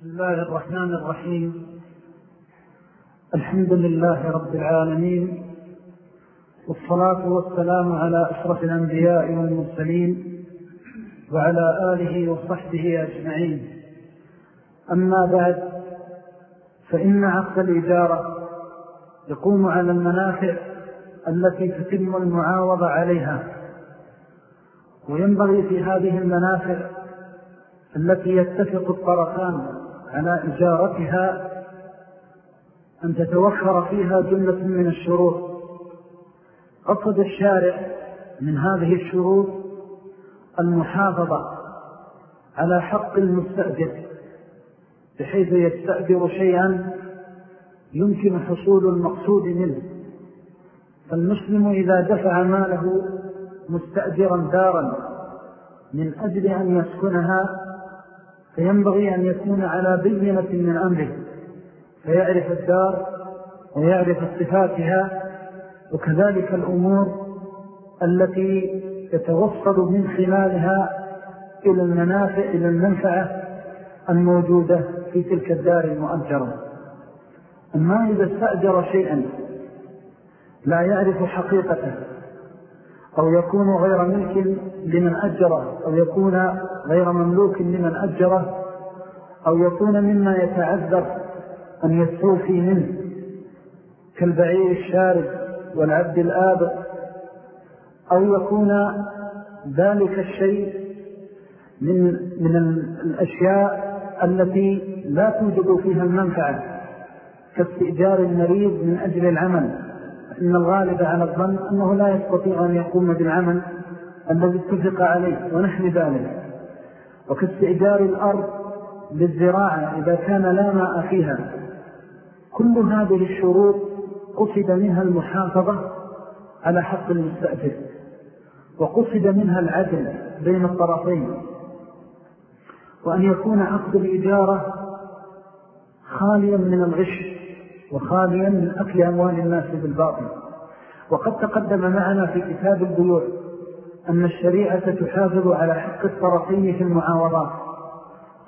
بسم الله الرحمن الرحيم. الحمد لله رب العالمين والصلاة والسلام على أشرف الأنبياء والمرسلين وعلى آله وصحبه أجمعين. أما بعد فإن عقد الإجارة يقوم على المنافع التي تتم المعاوضة عليها. وينبغي في هذه المنافع التي يتفق الطرفان على إجارتها أن تتوفر فيها جملة من الشروط. قصد الشارع من هذه الشروط المحافظة على حق المستأجر بحيث يستأجر شيئا يمكن حصول المقصود منه. فالمسلم إذا دفع ماله مستأجرا دارا من أجل أن يسكنها فينبغي أن يكون على بينة من أمره فيعرف الدار ويعرف صفاتها وكذلك الأمور التي يتوصل من خلالها إلى المنافع إلى المنفعة الموجودة في تلك الدار المؤجرة. أما إذا استأجر شيئا لا يعرف حقيقته أو يكون غير ملك لمن أجره أو يكون غير مملوك لمن أجره أو يكون مما يتعذر أن يستوفي منه كالبعير الشارد والعبد الآبر أو يكون ذلك الشيء من, من الأشياء التي لا توجد فيها المنفعة كاستئجار المريض من أجل العمل. إن الغالب على الظن أنه لا يستطيع أن يقوم بالعمل الذي اتفق عليه ونحن ذلك وكاستئجار الأرض للزراعة إذا كان لا ماء فيها. كل هذه الشروط قصد منها المحافظة على حق المستأجر. وقصد منها العدل بين الطرفين. وأن يكون عقد الإجارة خاليا من الغش وخاليا من أكل أموال الناس بالباطل. وقد تقدم معنا في كتاب البيوع أن الشريعة تحافظ على حق الطرفين في المعاوضات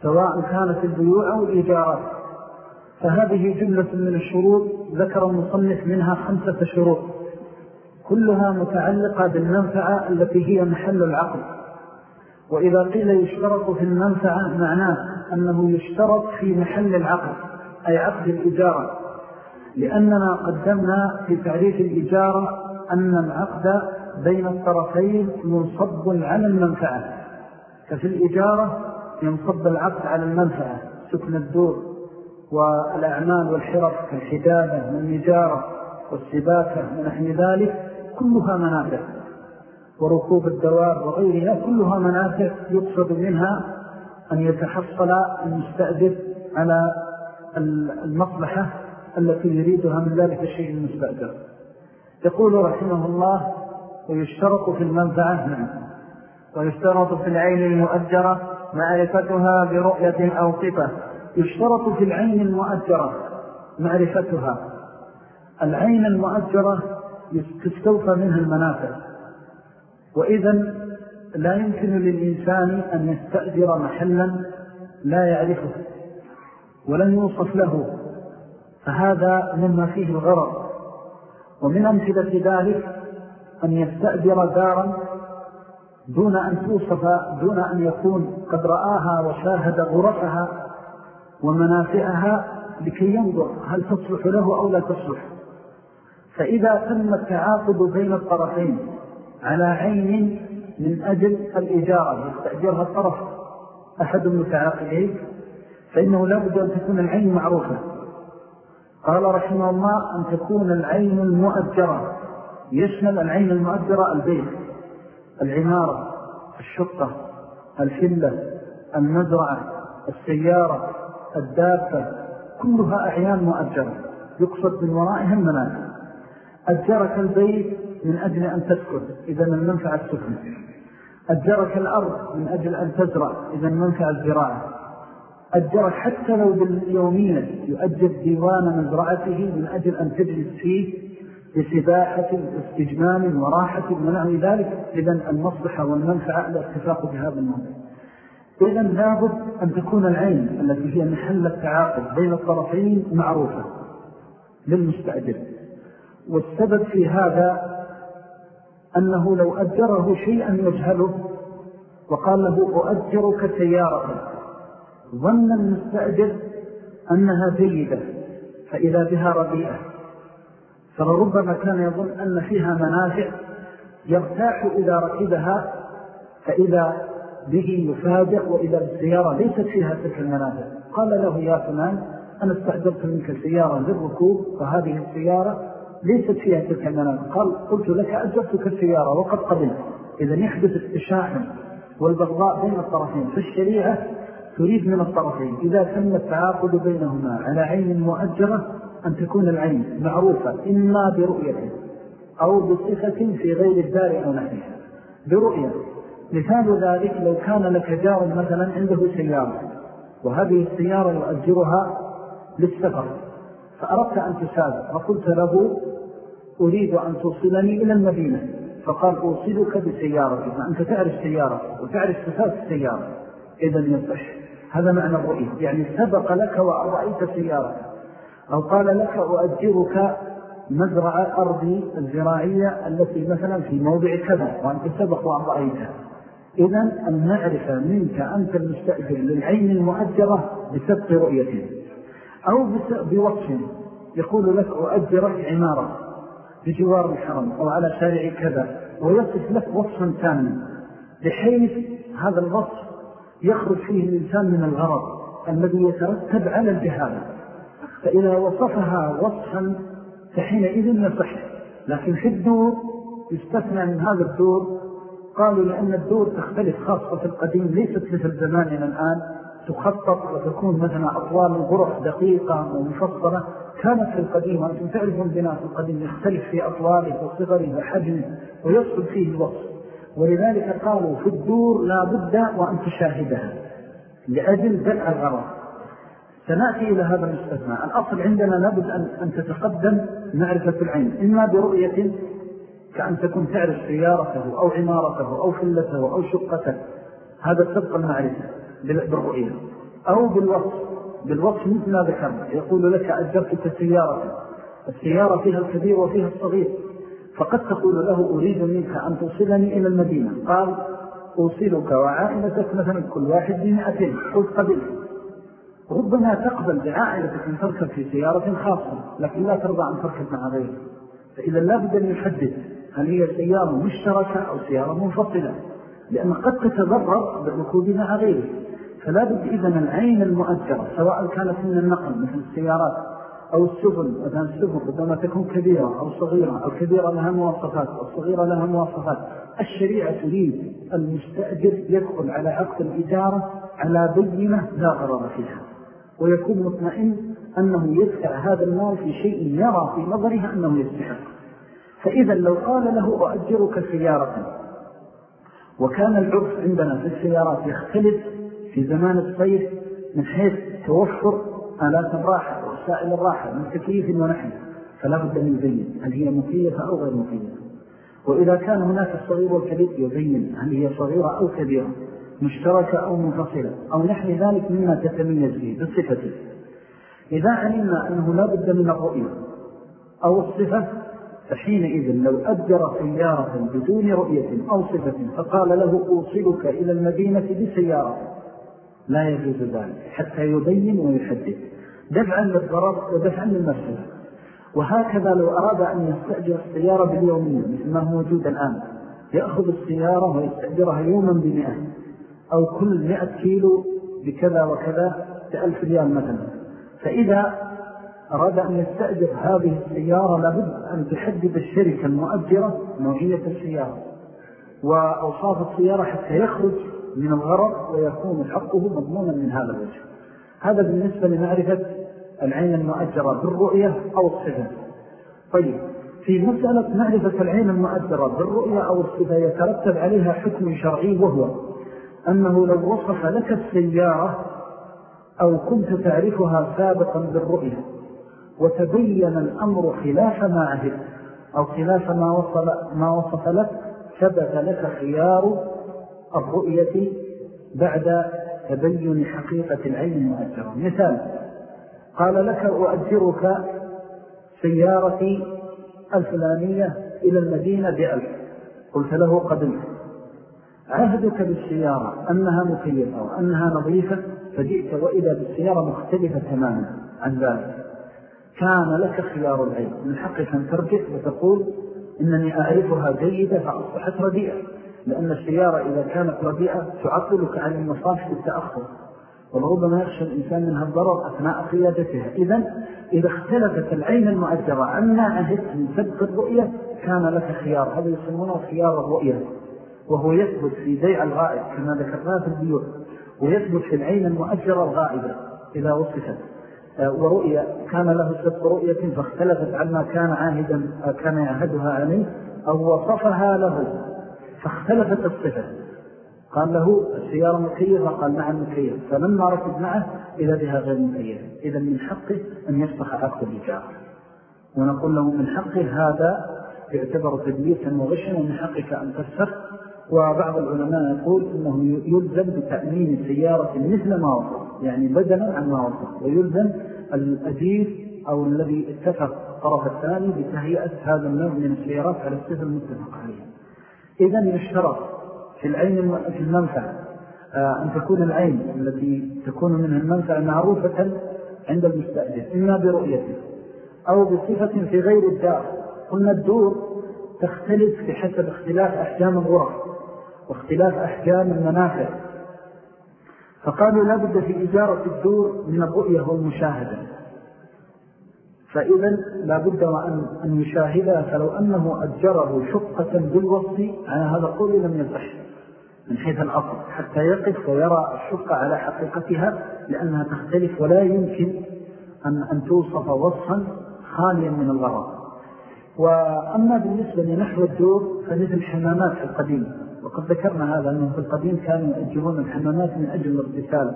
سواء كانت البيوع أو الإيجارات. فهذه جملة من الشروط ذكر المصنف منها خمسة شروط كلها متعلقة بالمنفعة التي هي محل العقل. وإذا قيل يشترط في المنفعة معناه أنه يشترط في محل العقل أي عقد الإجارة لأننا قدمنا في تعريف الإجارة أن العقد بين الطرفين منصب على المنفعة. ففي الإجارة ينصب العقد على المنفعة سكن الدور والأعمال والحرف كالحدابة والنجارة والسباكة ونحن ذلك كلها منافع. وركوب الدواب وغيرها كلها منافع يقصد منها أن يتحصل المستأذف على المصلحة التي يريدها من ذلك الشيء المستأجر. يقول رحمه الله ويشترط في المنفعة نعم. ويشترط في العين المؤجرة معرفتها برؤية أو صفة. يشترط في العين المؤجرة معرفتها. العين المؤجرة تستوفى منها المنافع. وإذا لا يمكن للإنسان أن يستأجر محلا لا يعرفه ولن يوصف له. فهذا مما فيه الغرض. ومن أمثلة ذلك أن يستأجر دارا دون أن توصف دون أن يكون قد رآها وشاهد غرفها ومنافعها لكي ينظر هل تصلح له أو لا تصلح. فإذا تم التعاقد بين الطرفين على عين من أجل الإجارة يستأجرها الطرف أحد المتعاقدين فإنه لا بد أن تكون العين معروفة. قال رحمه الله أن تكون العين المؤجرة. يشمل العين المؤجرة البيت العمارة الشقة الفلة المزرعة السيارة الدابة كلها أعيان مؤجرة. يقصد من ورائها المنازل أجرك البيت من أجل أن تسكن إذا المنفعة السكن أجرك الأرض من أجل أن تزرع إذا المنفعة الزراعة. أجرك حتى لو باليومية يؤجر ديوان مزرعته من أجل أن تجلس فيه بسباحة واستجمام وراحة ونحو ذلك. إذن المصلحة والمنفعة الاتفاق بهذا المنفع إذا لابد أن تكون العين التي هي محل التعاقد بين الطرفين معروفة للمستأجر. والسبب في هذا أنه لو أجره شيئا يجهله وقال له أؤجرك سيارة ظن المستأجر أنها جيدة فإذا بها رديئة فلربما كان يظن أن فيها منافع يرتاح إذا ركبها فإذا به يفادع وإذا السيارة ليست فيها تلك المنافع. قال له يا فلان أنا استحضرت منك سيارة للركوب وهذه السيارة ليست فيها تلك المنافع. قال قلت لك أجبتك السيارة وقد قبلت. إذا يحدث التشاحن والبغضاء بين الطرفين. فالشريعة تريد من الطرفين. إذا تم التعاقد بينهما على عين مؤجرة أن تكون العين معروفة إما برؤية أو بصفة في غير الدار أو نحيها برؤية. مثال ذلك لو كان لك جار مثلا عنده سيارة وهذه السيارة يؤجرها للسفر. فأردت أن تسافر فقلت له أريد أن توصلني إلى المدينة. فقال أوصلك بسيارتي فأنت تعرف سيارة وتعرف صفات السيارة. إذا يصح. هذا معنى الرؤية. يعني سبق لك وأرأيت سيارة أو قال لك أؤجرك مزرعة أرضي الزراعية التي مثلا في موضع كذا وأنت سبق وأرأيتها. إذن أن نعرف منك أنت المستأجر للعين المؤجرة بسبق رؤيته أو بوصف يقول لك أؤجرك عمارة بجوار الحرم أو على شارع كذا ويصف لك وصفا تاما بحيث هذا الوصف يخرج فيه الإنسان من الغرض الذي يترتب على الجهالة فإذا وصفها وصفا فحينئذ يصح لكن في الدور يستثنى من هذا الدور قالوا لأن الدور تختلف خاصة في القديم ليست مثل زماننا الآن. تخطط وتكون مثلا أطوال الغرف دقيقة ومفصلة. كانت في القديم وأنتم تعرفون بناء في القديم يختلف في أطواله وصغره وحجمه ويصل فيه الوصف. ولذلك قالوا في الدور لا بد وأن تشاهدها لأجل دفع الغرض. سنأتي إلى هذا المستثنى. الأصل عندنا لابد أن, تتقدم معرفة العين. إما برؤية كأن تكون تعرف سيارته أو عمارته أو فلته أو شقته. هذا سبق المعرفة بالرؤية. أو بالوصف. بالوصف مثل ما ذكرنا. يقول لك أجرتك سيارة السيارة فيها الكبير وفيها الصغير. فقد تقول له أريد منك أن توصلني إلى المدينة. قال أوصلك وعائلتك مثلا كل واحد بمئتين. قلت قبل. ربما تقبل بعائلتك أن تركب في سيارة خاصة لكن لا ترضى أن تركب مع غيره فإذا لا بد أن يحدد هل هي سيارة مشتركة أو سيارة منفصلة لأن قد تتضرر بالركوب مع غيره فلا بد إذن العين المؤجرة سواء كانت من النقل مثل السيارات أو السفن مثلا السفن ربما تكون كبيرة أو صغيرة أو كبيرة لها مواصفات أو صغيرة لها مواصفات الشريعة تريد المستأجر يدخل على عقد الإجارة على بينة لا غرر فيها. ويكون مطمئن أنه يدفع هذا المال في شيء يرى في نظرها أنه يستحق. فإذا لو قال له أؤجرك سيارة. وكان العرف عندنا في السيارات يختلف في زمان الصيف من حيث توفر آلات الراحة. وسائل الراحة من تكييف ونحن فلا بد من يبين هل هي مكيفة أو غير مكيفة وإذا كان هناك الصغير والكبير يبين هل هي صغيرة أو كبيرة مشتركة أو منفصلة أو نحن ذلك مما تتميز به بصفته إذا علمنا أنه لا بد من الرؤية أو الصفة فحينئذ لو أجر سيارة بدون رؤية أو صفة فقال له أوصلك إلى المدينة بسيارة. لا يجوز ذلك حتى يبين ويحدد دفعا للضرر ودفعا للمسئلة وهكذا لو أراد أن يستأجر السيارة باليومية مثل ما هو موجود الآن يأخذ السيارة ويستأجرها يوما بمئة أو كل مئة كيلو بكذا وكذا بألف ريال مثلا. فإذا أراد أن يستأجر هذه السيارة لابد أن تحدد الشركة المؤجرة نوعية السيارة وأوصاف السيارة حتى يخرج من الغرض ويكون حقه مضمونا من هذا الوجه. هذا بالنسبة لمعرفة العين المؤجرة بالرؤية أو الصفة. طيب في مسألة معرفة العين المؤجرة بالرؤية أو الصفة يترتب عليها حكم شرعي وهو أنه لو وصف لك السيارة أو كنت تعرفها سابقا بالرؤية وتبين الأمر خلاف ما عهد أو خلاف ما وصل, ما وصف لك ثبت لك خيار الرؤية بعد تبين حقيقة العين المؤجرة مثال قال لك أؤجرك سيارتي الفلانية إلى المدينة بألف. قلت له قبلت. عهدك بالسيارة أنها مكيفة وأنها نظيفة فجئت وإذا بالسيارة مختلفة تماما عن ذلك. كان لك خيار العين من حقك أن ترجع وتقول إنني أعرفها جيدة فأصبحت رديئة. لأن السيارة إذا كانت رديئة تعطلك عن المصالح بالتأخر. وربما يخشى الإنسان منها الضرر أثناء قيادتها. إذن إذا اختلفت العين المؤجرة عنا عهدت من سبق الرؤية كان لك خيار. هذا يسمونه خيار الرؤية. وهو يثبت في بيع الغائب كما ذكرناه في البيوت ويثبت في العين المؤجرة الغائبة إذا وصفت. آه، ورؤية. كان له سبق رؤية فاختلفت عما كان عاهدا آه، كان يعهدها عليه أو وصفها له. فاختلفت الصفة. قال له السيارة مكيفة قال نعم مكيفة فلما ركب معه إذا بها غير مكيفة إذا من حقه أن يصبح عقد الإجارة ونقول له من حقه هذا يعتبر تدليسا وغشا ومن حقك أن تفسخ وبعض العلماء يقول أنه يلزم بتأمين السيارة مثل ما وصف يعني بدلا عن ما وصف. ويلزم الأجير أو الذي اتفق الطرف الثاني بتهيئة هذا النوع من السيارات على السفر المتفق عليها. إذن يشترط في العين في المنفعة. آه، أن تكون العين التي تكون منها المنفعة معروفة عند المستأجر إما برؤيته أو بصفة في غير الدار قلنا الدور تختلف بحسب اختلاف أحجام الغرف واختلاف أحجام المنافع. فقالوا لابد في إجارة الدور من الرؤية والمشاهدة. فإذا لابد وأن أن يشاهدها فلو أنه أجره شقة بالوصف على هذا القول لم يصح من حيث الأصل حتى يقف ويرى الشقة على حقيقتها لأنها تختلف ولا يمكن أن, أن توصف وصفا خاليا من الغرض. وأما بالنسبة لنحو الدور فمثل حمامات في القديم وقد ذكرنا هذا أنه في القديم كانوا يؤجرون الحمامات من أجل الارتسال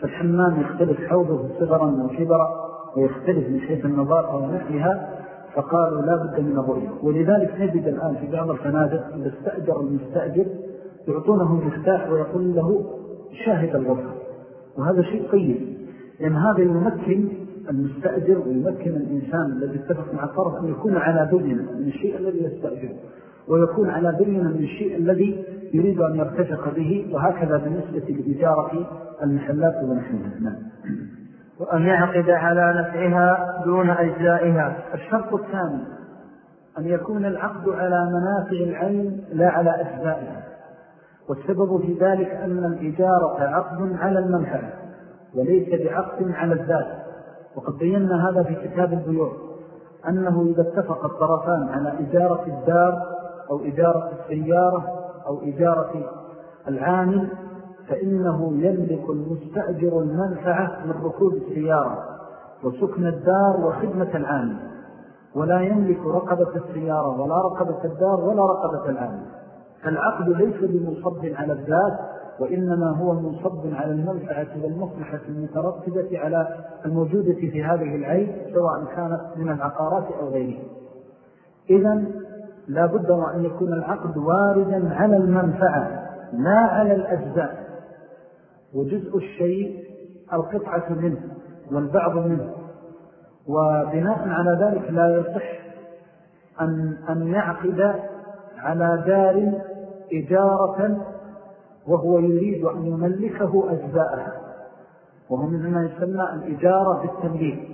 فالحمام يختلف حوضه صغرا وكبرا ويختلف من حيث النظافة ونحلها فقالوا لا بد من الرؤية. ولذلك نجد الآن في بعض الفنادق إذا استأجر المستأجر يعطونه مفتاح ويقول له شاهد الغرفة وهذا شيء طيب لأن هذا يمكن المستأجر ويمكن الإنسان الذي اتفق مع الطرف أن يكون على بينة من الشيء الذي يستأجره ويكون على بينة من الشيء الذي يريد أن يرتفق به وهكذا بالنسبة لإجارة المحلات ونحنها نعم وأن يعقد على نفعها دون أجزائها. الشرط الثاني أن يكون العقد على منافع العين لا على أجزائها. والسبب في ذلك أن الإجارة عقد على المنفعة وليس بعقد على الذات. وقد بينا هذا في كتاب البيوع أنه إذا اتفق الطرفان على إجارة الدار أو إجارة السيارة أو إجارة العامل فإنه يملك المستأجر المنفعة من ركوب السيارة وسكن الدار وخدمة العامل. ولا يملك رقبة السيارة ولا رقبة الدار ولا رقبة العامل. فالعقد ليس بمصب على الذات وإنما هو منصب على المنفعة والمصلحة المترتبة على الموجودة في هذه العين سواء كانت من العقارات أو غيرها. إذن لا بد وأن يكون العقد واردا على المنفعة لا على الأجزاء. وجزء الشيء القطعة منه والبعض منه. وبناء على ذلك لا يصح أن, أن يعقد على دار إجارة وهو يريد أن يملكه أجزاءها. وهو مما يسمى الإجارة بالتمليك.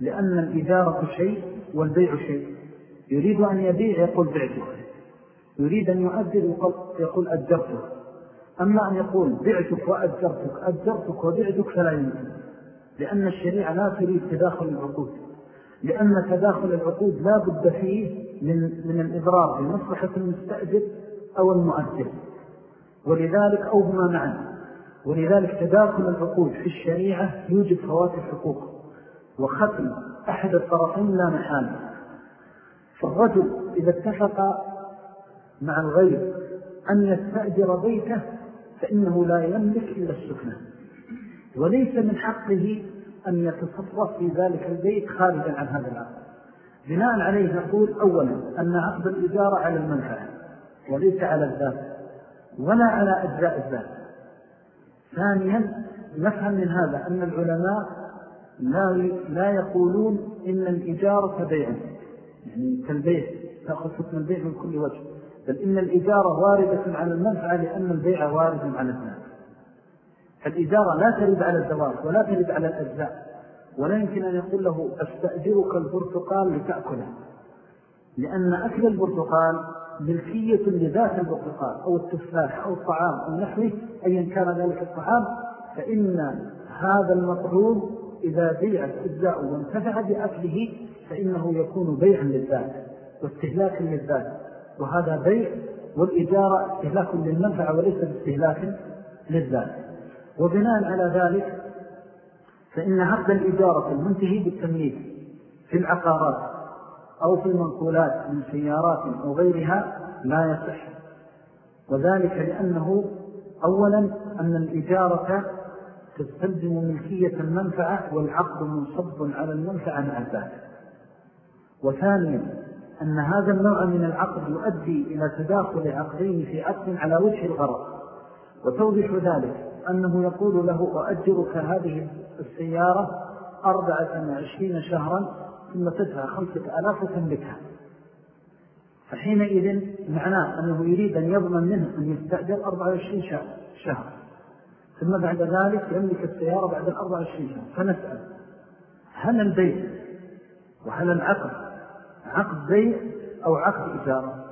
لأن الإجارة شيء والبيع شيء. يريد أن يبيع يقول بعته. يريد أن يؤجر يقول أجرته. أما أن يقول بعتك وأجرتك أجرتك وبعتك فلا يمكن. لأن الشريعة لا تريد تداخل العقود. لأن تداخل العقود لا بد فيه من, من الإضرار بمصلحة المستأجر أو المؤجر. ولذلك أو هما معا. ولذلك تداخل العقود في الشريعة يوجد فوات الحقوق وختم أحد الطرفين لا محال. فالرجل إذا اتفق مع الغير أن يستأجر بيته فإنه لا يملك إلا السكنة. وليس من حقه أن يتصرف في ذلك البيت خارجا عن هذا العقد بناء عليه نقول أولا أن عقد الإجارة على المنفعة وليس على الذات ولا على أجزاء الذات. ثانيا نفهم من هذا أن العلماء لا لا يقولون إن الإجارة بيع يعني كالبيع تأخذ حكم البيع من كل وجه. بل إن الإجارة واردة على المنفعة لأن البيع وارد على الناس فالإجارة لا ترد على الزواج ولا ترد على الأجزاء ولا يمكن أن يقول له أستأجرك البرتقال لتأكله. لأن أكل البرتقال ملكية لذات البرتقال أو التفاح أو الطعام أو نحوه أيا كان ذلك الطعام فإن هذا المطلوب إذا بيعت أجزاء وانتفع بأكله فإنه يكون بيعا للذات واستهلاكا للذات. وهذا بيع والإجارة استهلاك للمنفعة وليس باستهلاك للذات. وبناء على ذلك فإن عقد الإجارة المنتهي بالتمييز في العقارات أو في المنقولات من سيارات أو غيرها لا يصح. وذلك لأنه أولا أن الإجارة تستلزم ملكية المنفعة والعقد منصب على المنفعة مع الذات. وثانيا أن هذا النوع من العقد يؤدي إلى تداخل عقدين في عقد على وجه الغرض. وتوضح ذلك أنه يقول له أؤجرك هذه السيارة أربعة وعشرين شهرا ثم تدفع خمسة ألاف وتملكها فحينئذ معناه أنه يريد أن يضمن منه أن يستأجر 24 شهر ثم بعد ذلك يملك السيارة بعد الأربع وعشرين شهر فنسأل هل البيع وهل العقد عقد بيع أو عقد إجارة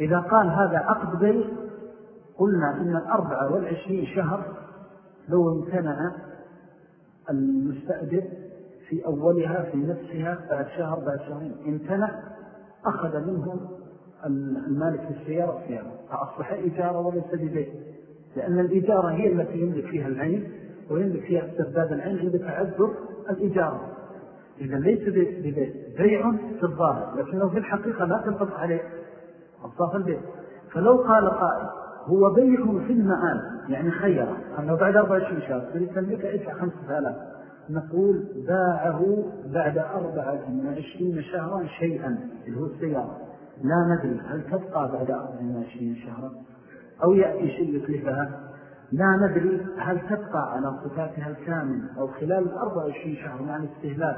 إذا قال هذا عقد بيع قلنا إن الأربعة والعشرين شهر لو امتنع المستأجر في أولها في نفسها بعد شهر بعد شهرين. امتنع أخذ منهم المالك في السيارة السيارة فأصبح إجارة وليس ببيع. لأن الإجارة هي التي يملك فيها العين ويملك فيها استرداد العين عند تعذر الإجارة إذا ليس ببيع بيع في الظاهر لكنه في الحقيقة لا تنطبق عليه. أصاف البيع. فلو قال قائل هو بيع في المآل. يعني خيرا أنه بعد 24 شهر تريد تملك إدفع خمسة آلاف. نقول باعه بعد أربعة وعشرين شهرا شيئا اللي هو السيارة. لا ندري هل تبقى بعد أربعة وعشرين شهرا أو يأتي شيء يتلفها لا ندري هل تبقى على صفاتها الكامل أو خلال الأربع وعشرين شهر مع الاستهلاك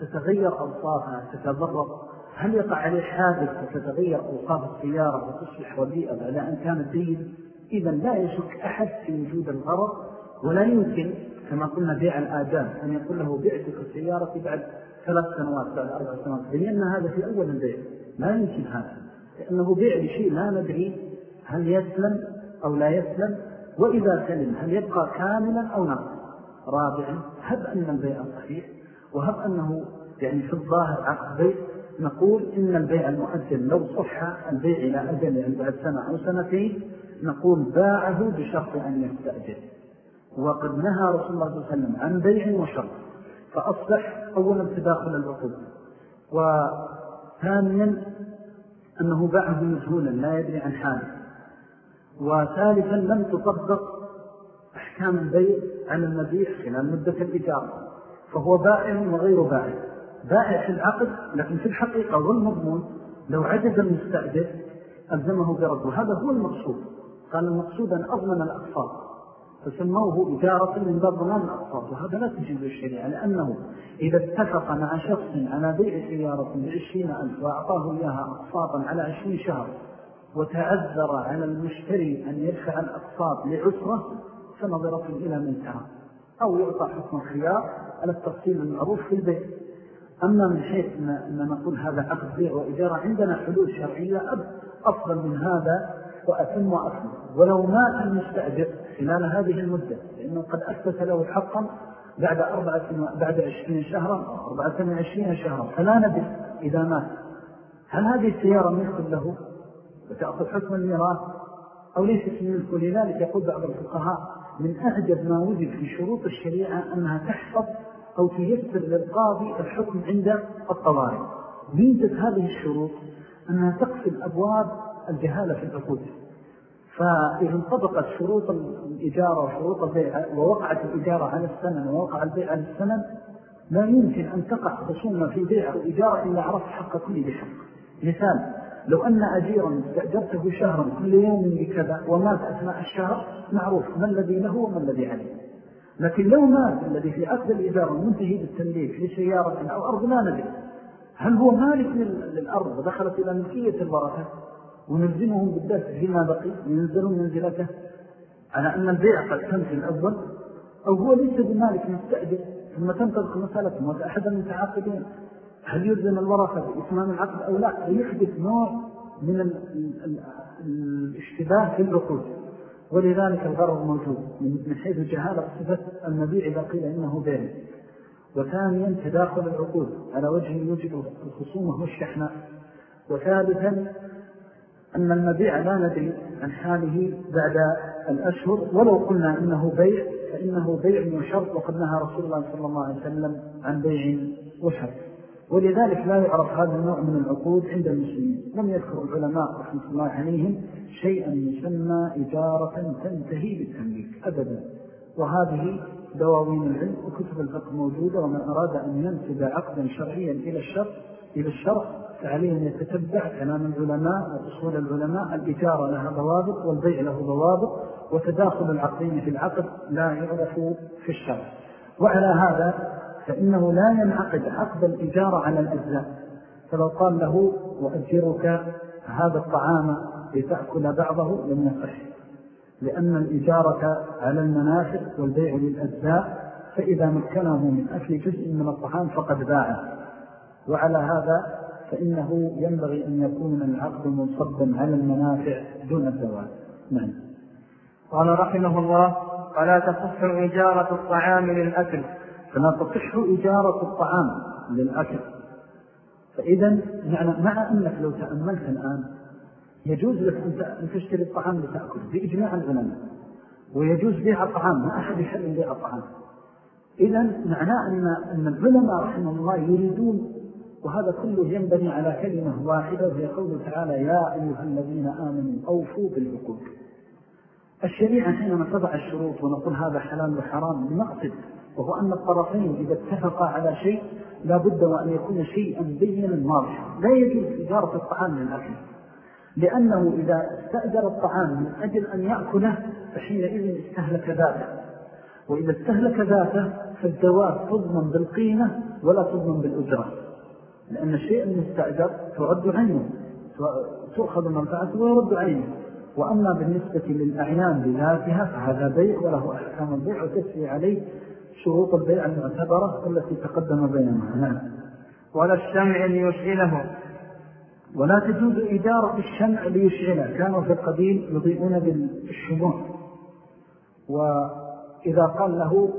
تتغير أوصافها تتضرر هل يقع عليه حادث وتتغير أوصاف السيارة وتصبح رديئة بعد أن كانت جيد؟ إذا لا يشك أحد في وجود الغرض ولا يمكن كما قلنا بيع الآجال أن يقول له بعتك السيارة بعد ثلاث سنوات بعد أربع سنوات. لأن هذا في أول البيع. لا يمكن هذا. لأنه بيع لشيء لا ندري هل يسلم أو لا يسلم. وإذا سلم هل يبقى كاملا أو نقص رابعا هب أن البيع صحيح. وهب أنه يعني في الظاهر عقد بيع نقول إن البيع المؤجل لو صح البيع إلى أجل يعني بعد سنة أو سنتين نقول باعه بشرط أن يستأجل وقد نهى رسول الله صلى الله عليه وسلم عن بيع وشرط فأصبح أولا تداخل العقود وثانيا أنه باعه مجهولا لا يدري عن حاله. وثالثا لم تطبق أحكام البيع على المبيع خلال مدة الإجارة. فهو بائع وغير بائع بائع في العقد لكن في الحقيقة والمضمون لو عجز المستأجر ألزمه برد وهذا هو المقصود. قال المقصود أن أضمن الأقصاد فسموه إجارة من باب ضمان الأقصاد وهذا لا تجيب الشريعة لأنه إذا اتفق مع شخص على بيع سيارة بعشرين ألف وأعطاه إياها أقصادا على عشرين شهر وتعذر على المشتري أن يدفع الأقصاد لعسرة فنظرة إلى من ترى أو يعطى حكم الخيار على التفصيل المعروف في البيع أما من حيث ما نقول هذا عقد بيع وإجارة عندنا حدود شرعية أفضل من هذا وأتم وأفضل ولو مات المستأجر خلال هذه المدة لأنه قد أثبت له حقا بعد أربعة بعد عشرين شهرا أو أربعة وعشرين شهرا. فلا ندري إذا مات. هل هذه السيارة ملك له؟ وتأخذ حكم الميراث؟ أو ليست ملك لذلك يقول بعض الفقهاء من أعجب ما وجد في شروط الشريعة أنها تحفظ أو تيسر للقاضي الحكم عند الطوارئ. ميزة هذه الشروط أنها تقفل أبواب الجهالة في العقود فإذا انطبقت شروط الإجارة وشروط البيع ووقعت الإجارة على السنن ووقع البيع على السنن لا يمكن أن تقع خصومة في بيع أو إجارة إلا عرف حق كل بحق. مثال لو أن أجيرا استأجرته شهرا كل يوم بكذا ومات أثناء الشهر معروف ما الذي له وما الذي عليه. لكن لو مات الذي في عقد الإدارة منتهي بالتمليك لسيارة أو أرض لا ندري هل هو مالك للأرض ودخلت إلى ملكية الورثة ونلزمهم بالدفع فيما بقي وينزلون منزلته. على أن البيع قد في الأول أو هو ليس بمالك مستأجر ثم تنطلق مسألة موت أحد المتعاقدين هل يلزم الورثة بإثمان العقد أو لا؟ ويحدث نوع من الاشتباه في العقود. ولذلك الغرض موجود من حيث جهالة صفة المبيع إذا قيل إنه بيع. وثانيا تداخل العقود على وجه يوجد الخصومة والشحناء. وثالثا أن المبيع لا ندري عن حاله بعد الأشهر ولو قلنا إنه بيع فإنه بيع وشرط وقد نهى رسول الله صلى الله عليه وسلم عن بيع وشرط. ولذلك لا يعرف هذا النوع من العقود عند المسلمين. لم يذكر العلماء رحمة الله عليهم شيئا يسمى إجارة تنتهي بالتمليك أبدا. وهذه دواوين العلم وكتب الفقه موجودة ومن أراد أن ينسب عقدا شرعيا إلى الشرع إلى الشرع فعليه أن يتتبع كلام العلماء وأصول العلماء. الإجارة لها ضوابط والبيع له ضوابط وتداخل العقدين في العقد لا يعرف في الشرع. وعلى هذا فإنه لا ينعقد عقد الإجارة على الأجزاء فلو قال له وأجرك هذا الطعام لتأكل بعضه لم يصح. لأن الإجارة على المنافع والبيع للأجزاء فإذا مكنه من أكل جزء من الطعام فقد باعه وعلى هذا فإنه ينبغي أن يكون العقد منصبا على المنافع دون الزواج نعم. قال رحمه الله ولا تصح إجارة الطعام للأكل فلا تصح إجارة الطعام للأكل. فإذا يعني مع أنك لو تأملت الآن يجوز لك أن تشتري الطعام لتأكل بإجماع العلماء ويجوز بيع الطعام ما أحد يحرم بيع الطعام. إذا معناه أن, أن العلماء رحمه الله يريدون وهذا كله ينبني على كلمة واحدة وهي قوله تعالى يا أيها الذين آمنوا أوفوا بالعقود الشريعة حينما تضع الشروط ونقول هذا حلال وحرام لمقصد وهو أن الطرفين إذا اتفقا على شيء لا بد وأن يكون شيئا بينا واضحا. لا يجوز إجارة الطعام للأكل لأنه إذا استأجر الطعام من أجل أن يأكله فحينئذ استهلك ذاته. وإذا استهلك ذاته فالدواب تضمن بالقيمة ولا تضمن بالأجرة. لأن الشيء المستأجر تعد عينه تؤخذ منفعته ويرد عينه. وأما بالنسبة للأعيان بذاتها فهذا بيع وله أحكام البيع وتسري عليه شروط البيع المعتبرة التي تقدم بينها نعم. ولا الشمع ليشعله ولا تجوز إدارة الشمع ليشعله كانوا في القديم يضيئون بالشموع. وإذا قال له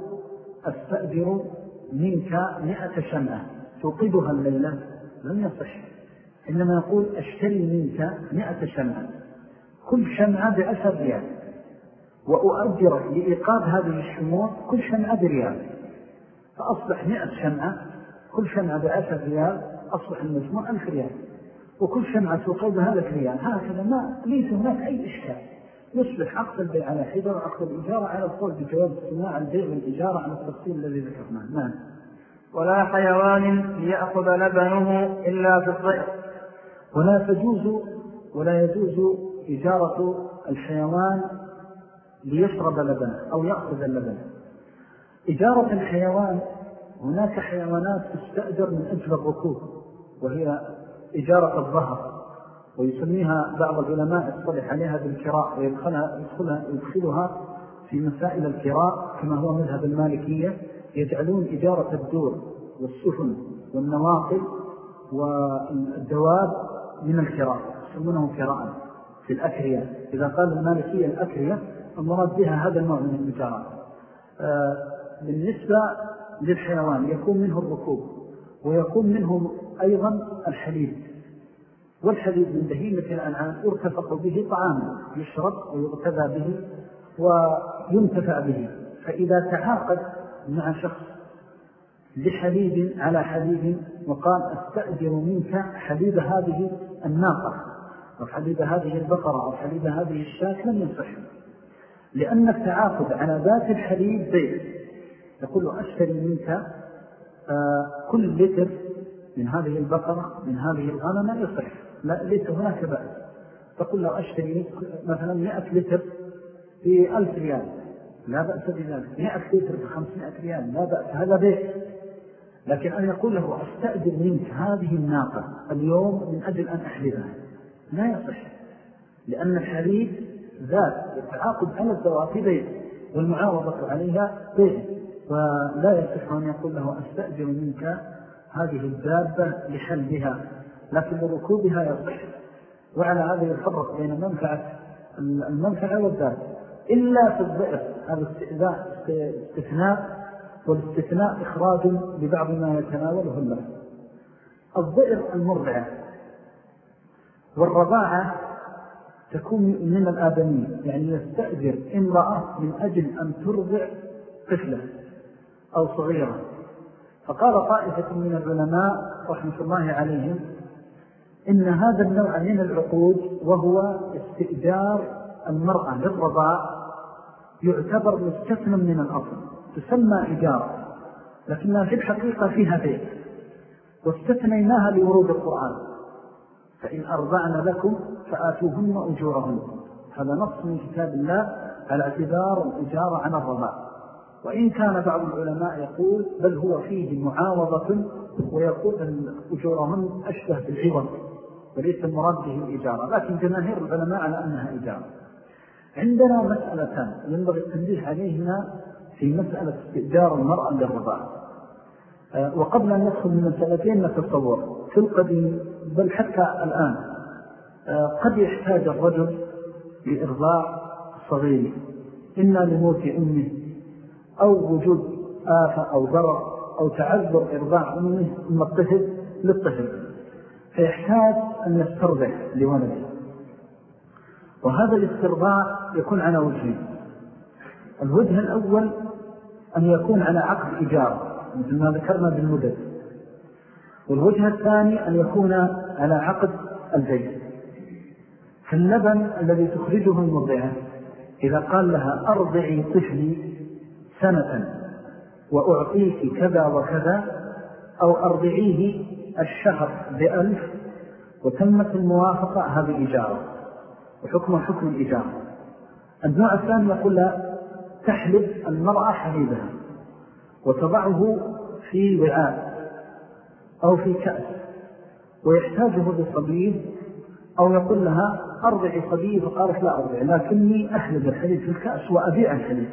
أستأجر منك مئة شمعة. توقدها الليلة. لم يصح. إنما يقول أشتري منك مئة شمعة. كل شمعة بأسر ريال. وأؤجرك لإيقاد هذه الشموع كل شمعة بريال فأصبح مئة شمعة كل شمعة بعشر ريال أصبح المجموع ألف ريال. وكل شمعة توقيدها لك ريال. هكذا ما ليس هناك أي إشكال. يصبح عقد البيع على حذر وعقد الإجارة على القول بجواب السماع البيع والإجارة على التفصيل الذي ذكرناه. نعم. ولا حيوان ليأخذ لبنه إلا في الضيء ولا تجوز ولا يجوز إجارة الحيوان ليشرب لبنه أو يأخذ اللبن. إجارة الحيوان هناك حيوانات تستأجر من أجل الركوب وهي إجارة الظهر ويسميها بعض العلماء يصطلح عليها بالكراء ويدخلها يدخلها يدخلها في مسائل الكراء كما هو مذهب المالكية يجعلون إجارة الدور والسفن والنواقل والدواب من الكراء يسمونه كراء في الأكرية. إذا قال المالكية الأكرية المراد بها هذا النوع من الإجارات آه، بالنسبة للحيوان يكون منه الركوب ويكون منه أيضا الحليب. والحليب من بهيمة الأنعام يرتفق به طعام يشرب ويغتذى به وينتفع به. فإذا تعاقد مع شخص بحليب على حليب وقال أستأجر منك حليب هذه الناقة أو حليب هذه البقرة أو حليب هذه الشاة لم يصح. لأن التعاقد على ذات الحليب بيع يقول له أشتري منك آه، كل لتر من هذه البقرة من هذه الغنمة يصح. لا ليس هناك بأس. تقول له أشتري مثلا 100 لتر ب 1000 ريال. لا بأس بذلك. 100 لتر ب 500 ريال. لا بأس. هذا بيع لكن أن يقول له أستأذن منك هذه الناقة اليوم من أجل أن أحلبها لا يصح. لأن الحليب ذات التعاقد على الزواج بيع والمعاوضة عليها بيع ولا يصح أن يقول له أستأذن منك هذه الدابة لحلبها لكن لركوبها يصح. وعلى هذا يفرق بين منفعة المنفعة والذات. إلا في الضعف هذا استثناء والاستثناء إخراج لبعض ما يتناوله الله الضئر المرضعة والرضاعة تكون من الآدمين يعني يستأجر امرأة من أجل أن ترضع طفلة أو صغيرة فقال طائفة من العلماء رحمة الله عليهم إن هذا النوع من العقود وهو استئجار المرأة للرضاع يعتبر مستثنى من الأصل تسمى إجارة لكنها في الحقيقة فيها بيت واستثنيناها لورود القرآن. فإن أرضعن لكم فآتوهن أجورهن. هذا نص من كتاب الله على اعتبار الإجارة عن الرضاع. وإن كان بعض العلماء يقول بل هو فيه معاوضة ويقول أن أجورهن أشبه بالعوض وليس المراد به الإجارة. لكن جماهير العلماء على أنها إجارة. عندنا مسألتان ينبغي التنبيه عليهما في مسألة استئجار المرأة للرضاعة آه، وقبل أن ندخل من مسألتين نتصور في القديم بل حتى الآن آه، قد يحتاج الرجل لإرضاع صغير إما لموت أمه أو وجود آفة أو ضرر أو تعذر إرضاع أمه ثم الطفل للطفل فيحتاج أن يسترضع لولده. وهذا الاسترضاع يكون على وجهين الوجه الأول أن يكون على عقد إجارة مثل ما ذكرنا بالمدد. والوجه الثاني أن يكون على عقد البيت فاللبن الذي تخرجه المرضعة إذا قال لها أرضعي طفلي سنة وأعطيك كذا وكذا أو أرضعيه الشهر بألف وتمت الموافقة هذه إجارة. وحكم حكم الإجارة. النوع الثاني يقول لها تحلب المرأة حليبها وتضعه في وعاء. أو في كأس ويحتاجه لصبيه أو يقول لها أرضعي صبيه فقالت لا أرضع لكني أحلب الحليب في الكأس وأبيع الحليب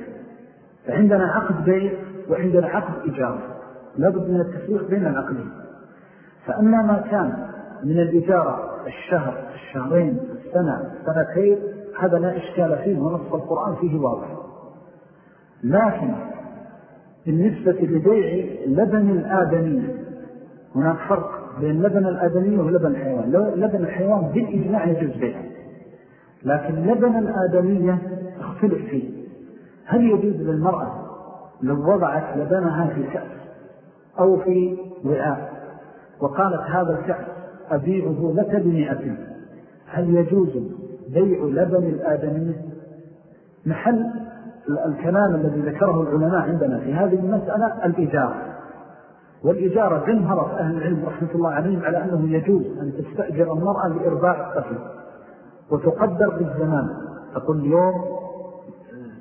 فعندنا عقد بيع وعندنا عقد إجارة لابد من التفريق بين العقلين فأما ما كان من الإجارة الشهر الشهرين السنة السنتين هذا لا إشكال فيه ونص القرآن فيه واضح. لكن بالنسبة لبيع لبن الآدمي هناك فرق بين لبن الآدمي ولبن الحيوان لبن الحيوان بالإجماع يجوز بيعه. لكن لبن الآدمية اختلف فيه. هل يجوز للمرأة لو وضعت لبنها في كأس أو في وعاء وقالت هذا الكأس أبيعه لك بمئة؟ هل يجوز بيع لبن الآدمية محل الكلام الذي ذكره العلماء عندنا في هذه المسألة الإجارة والإجارة جمهرة أهل العلم رحمة الله عليهم على أنه يجوز أن تستأجر المرأة لإرباع الطفل وتقدر بالزمان. تقول اليوم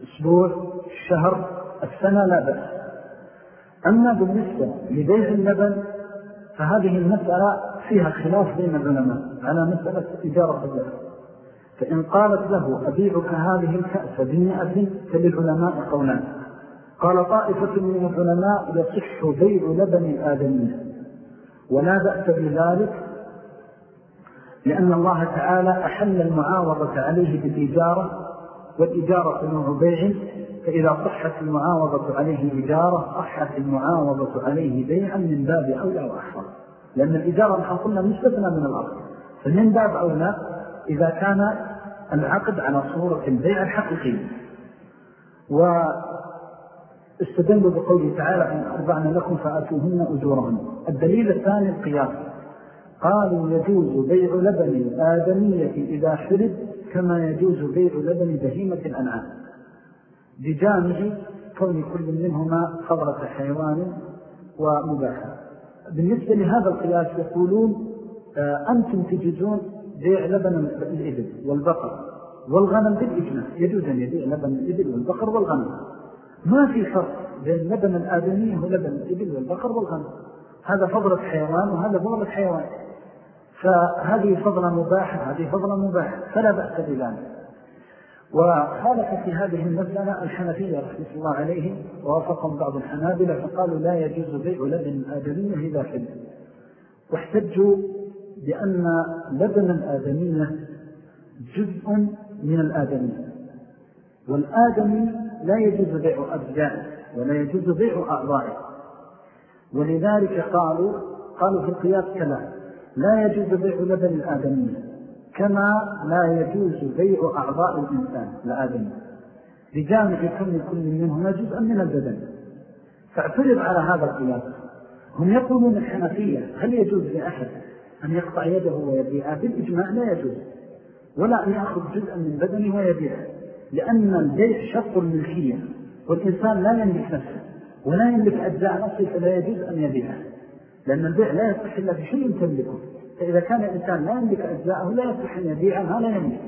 أسبوع الشهر السنة لا بأس. أما بالنسبة لبيع اللبن فهذه المسألة فيها خلاف بين العلماء على مسألة إجارة اللبن. فإن قالت له أبيعك هذه الكأس بمئة فللعلماء قولان. قال طائفة من العلماء يصح بيع لبن الآدمية. ولا بأس بذلك لأن الله تعالى أحل المعاوضة عليه بالإجارة والإجارة نوع بيع فإذا صحت المعاوضة عليه إجارة صحت المعاوضة عليه بيعا من باب أولى وأحفظ. لأن الإجارة نحن قلنا مستثنى من الأرض. فمن باب أولى إذا كان العقد على صورة البيع الحقيقي. واستدلوا بقوله تعالى أن أرضعنا لكم فأتوهن أجورهن. الدليل الثاني القياس. قالوا يجوز بيع لبن الآدمية إذا شرب كما يجوز بيع لبن بهيمة الأنعام. بجانب كون كل منهما فضرة حيوان ومباحة بالنسبة لهذا القياس يقولون آه، أنتم تجدون بيع لبن الإبل والبقر والغنم بالإجماع. يجوز أن يبيع لبن الإبل والبقر والغنم. ما في فرق بين لبن الآدمية ولبن الإبل والبقر والغنم. هذا فضلة حيوان وهذا فضلة حيوان. فهذه فضلة مباحة هذه فضلة مباحة فلا بأس بذلك. وخالف في هذه المسألة الحنفية رحمة الله عليه ووافقهم بعض الحنابلة فقالوا لا يجوز بيع لبن الآدمية إذا حل واحتجوا بأن لبن الآدمية جزء من الآدمية والآدمي لا يجوز بيع أبداء ولا يجوز بيع أعضائه ولذلك قالوا قالوا في القياس كلا لا يجوز بيع لبن الآدمية كما لا يجوز بيع أعضاء الإنسان الآدمي. بجامع كم كل منهما جزءا من البدن. فاعترض على هذا القياس. هم يقولون الحنفية هل يجوز لأحد أن يقطع يده ويبيعها بالإجماع لا يجوز. ولا أن يأخذ جزءا من بدنه ويبيعه. لأن البيع شرط الملكية والإنسان لا يملك نفسه ولا يملك أجزاء نفسه فلا يجوز أن يبيعه لأن البيع لا يصح إلا بشيء تملكه. فإذا كان الإنسان لا يملك أجزاءه لا يصح أن يبيع ما لا يملك.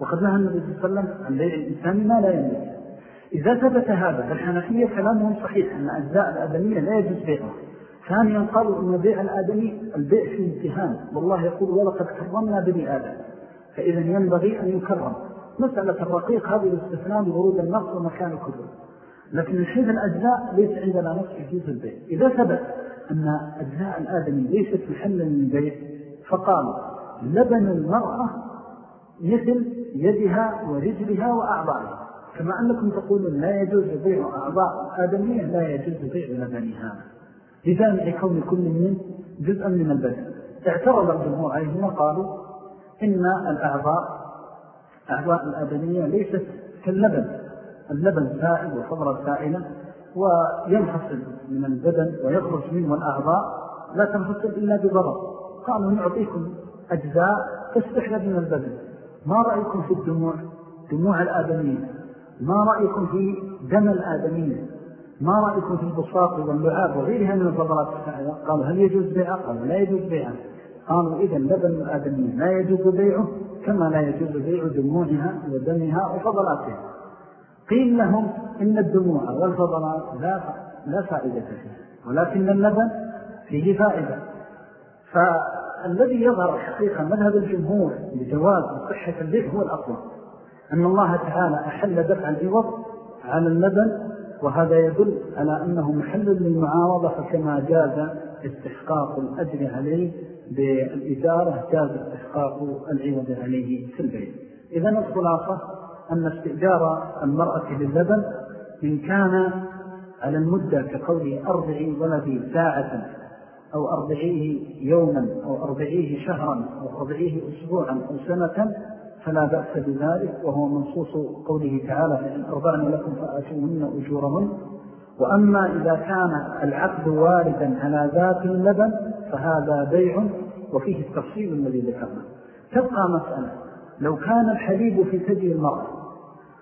وقد نهى النبي صلى الله عليه وسلم عن بيع الإنسان ما لا يملك. إذا ثبت هذا فالحنفية كلامهم صحيح أن أجزاء الآدمية لا يجوز بيعها. ثانيا قالوا أن بيع الآدمي البيع في امتهان. والله يقول ولقد كرمنا بني آدم. فإذا ينبغي أن يكرم. مسألة الرقيق هذه الاستثناء لورود النقص ومكان الكتب لكن من حيث الأجزاء ليس عندنا نقص في جزء البيع إذا ثبت أن أجزاء الآدمي ليست محلا للبيع فقال لبن المرأة مثل يدها ورجلها وأعضائها. كما أنكم تقولون لا يجوز بيع أعضاء آدمية لا يجوز بيع لبنها. لجامع كون كل من جزءا من البدن. اعترض الجمهور عليهما قالوا إن الأعضاء أعضاء الآدمية ليست كاللبن. اللبن سائل وفضرة سائلة وينفصل من البدن ويخرج منه الأعضاء لا تنفصل إلا بضرر. قالوا نعطيكم أجزاء تستحلب من البدن. ما رأيكم في الدموع؟ دموع الآدمية. ما رأيكم في دم الآدمية؟ ما رأيكم في البساط واللعاب وغيرها من الفضلات السائلة قالوا هل يجوز بيعه؟ قالوا لا يجوز بيعه. قالوا إذا لبن الآدمية لا يجوز بيعه. كما لا يجوز بيع دموعها ودمها وفضلاتها. قيل لهم إن الدموع والفضلات لا, لا فائدة فيها ولكن اللبن فيه فائدة. فالذي يظهر حقيقة مذهب الجمهور بجواز وصحة البيع هو الأقوى. أن الله تعالى أحل دفع العوض على اللبن وهذا يدل على أنه محل للمعاوضة فكما جاز استحقاق الأجر عليه بالإدارة جاز استحقاق العوض عليه في البيت. إذا الخلاصة أن استئجار المرأة للبن إن كان على المدة كقوله أرضعي ولدي ساعة أو أرضعيه يوما أو أرضعيه شهرا أو أرضعيه أسبوعا أو سنة فلا بأس بذلك وهو منصوص قوله تعالى فإن أرضعن لكم فآتوهن أجورهن. وأما إذا كان العقد واردا على ذات اللبن فهذا بيع وفيه التفصيل الذي ذكرنا. تبقى مسألة لو كان الحليب في ثدي المرأة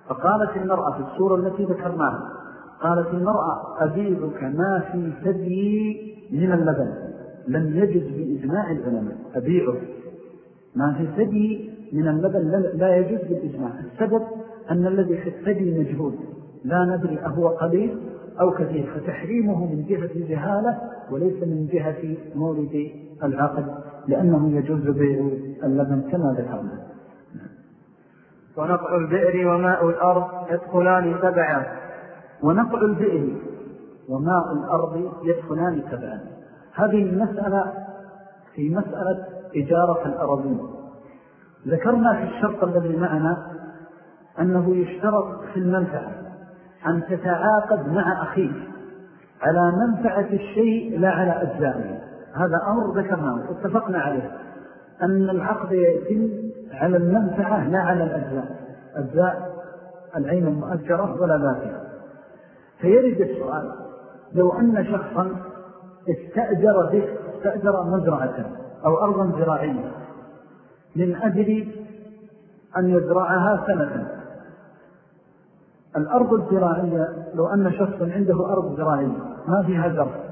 فقالت المرأة في الصورة التي ذكرناها قالت المرأة أبيعك ما في ثدي من اللبن لم يجز بإجماع العلماء. أبيعه ما في ثدي من اللبن لا يجوز بالإجماع. السبب أن الذي في الثدي مجهول. لا ندري أهو قليل أو كثير فتحريمه من جهة الجهالة وليس من جهة مورد العقل لأنه يجوز بيع اللبن كما ذكرنا. ونقع البئر وماء الأرض يدخلان تبعا. ونقع البئر وماء الأرض يدخلان تبعا. هذه المسألة في مسألة إجارة الأرضين ذكرنا في الشرط الذي معنا أنه يشترط في المنفعة. أن تتعاقد مع أخيك. على منفعة الشيء لا على أجزائه. هذا أمر ذكرناه اتفقنا عليه. أن العقد يتم على المنفعة لا على الأجزاء. أجزاء العين المؤجرة ولا ذاتها فيرد السؤال لو أن شخصا استأجر به استأجر مزرعة أو أرضا زراعية من أجل أن يزرعها سنة. الأرض الزراعية لو أن شخص عنده أرض زراعية ما فيها زرع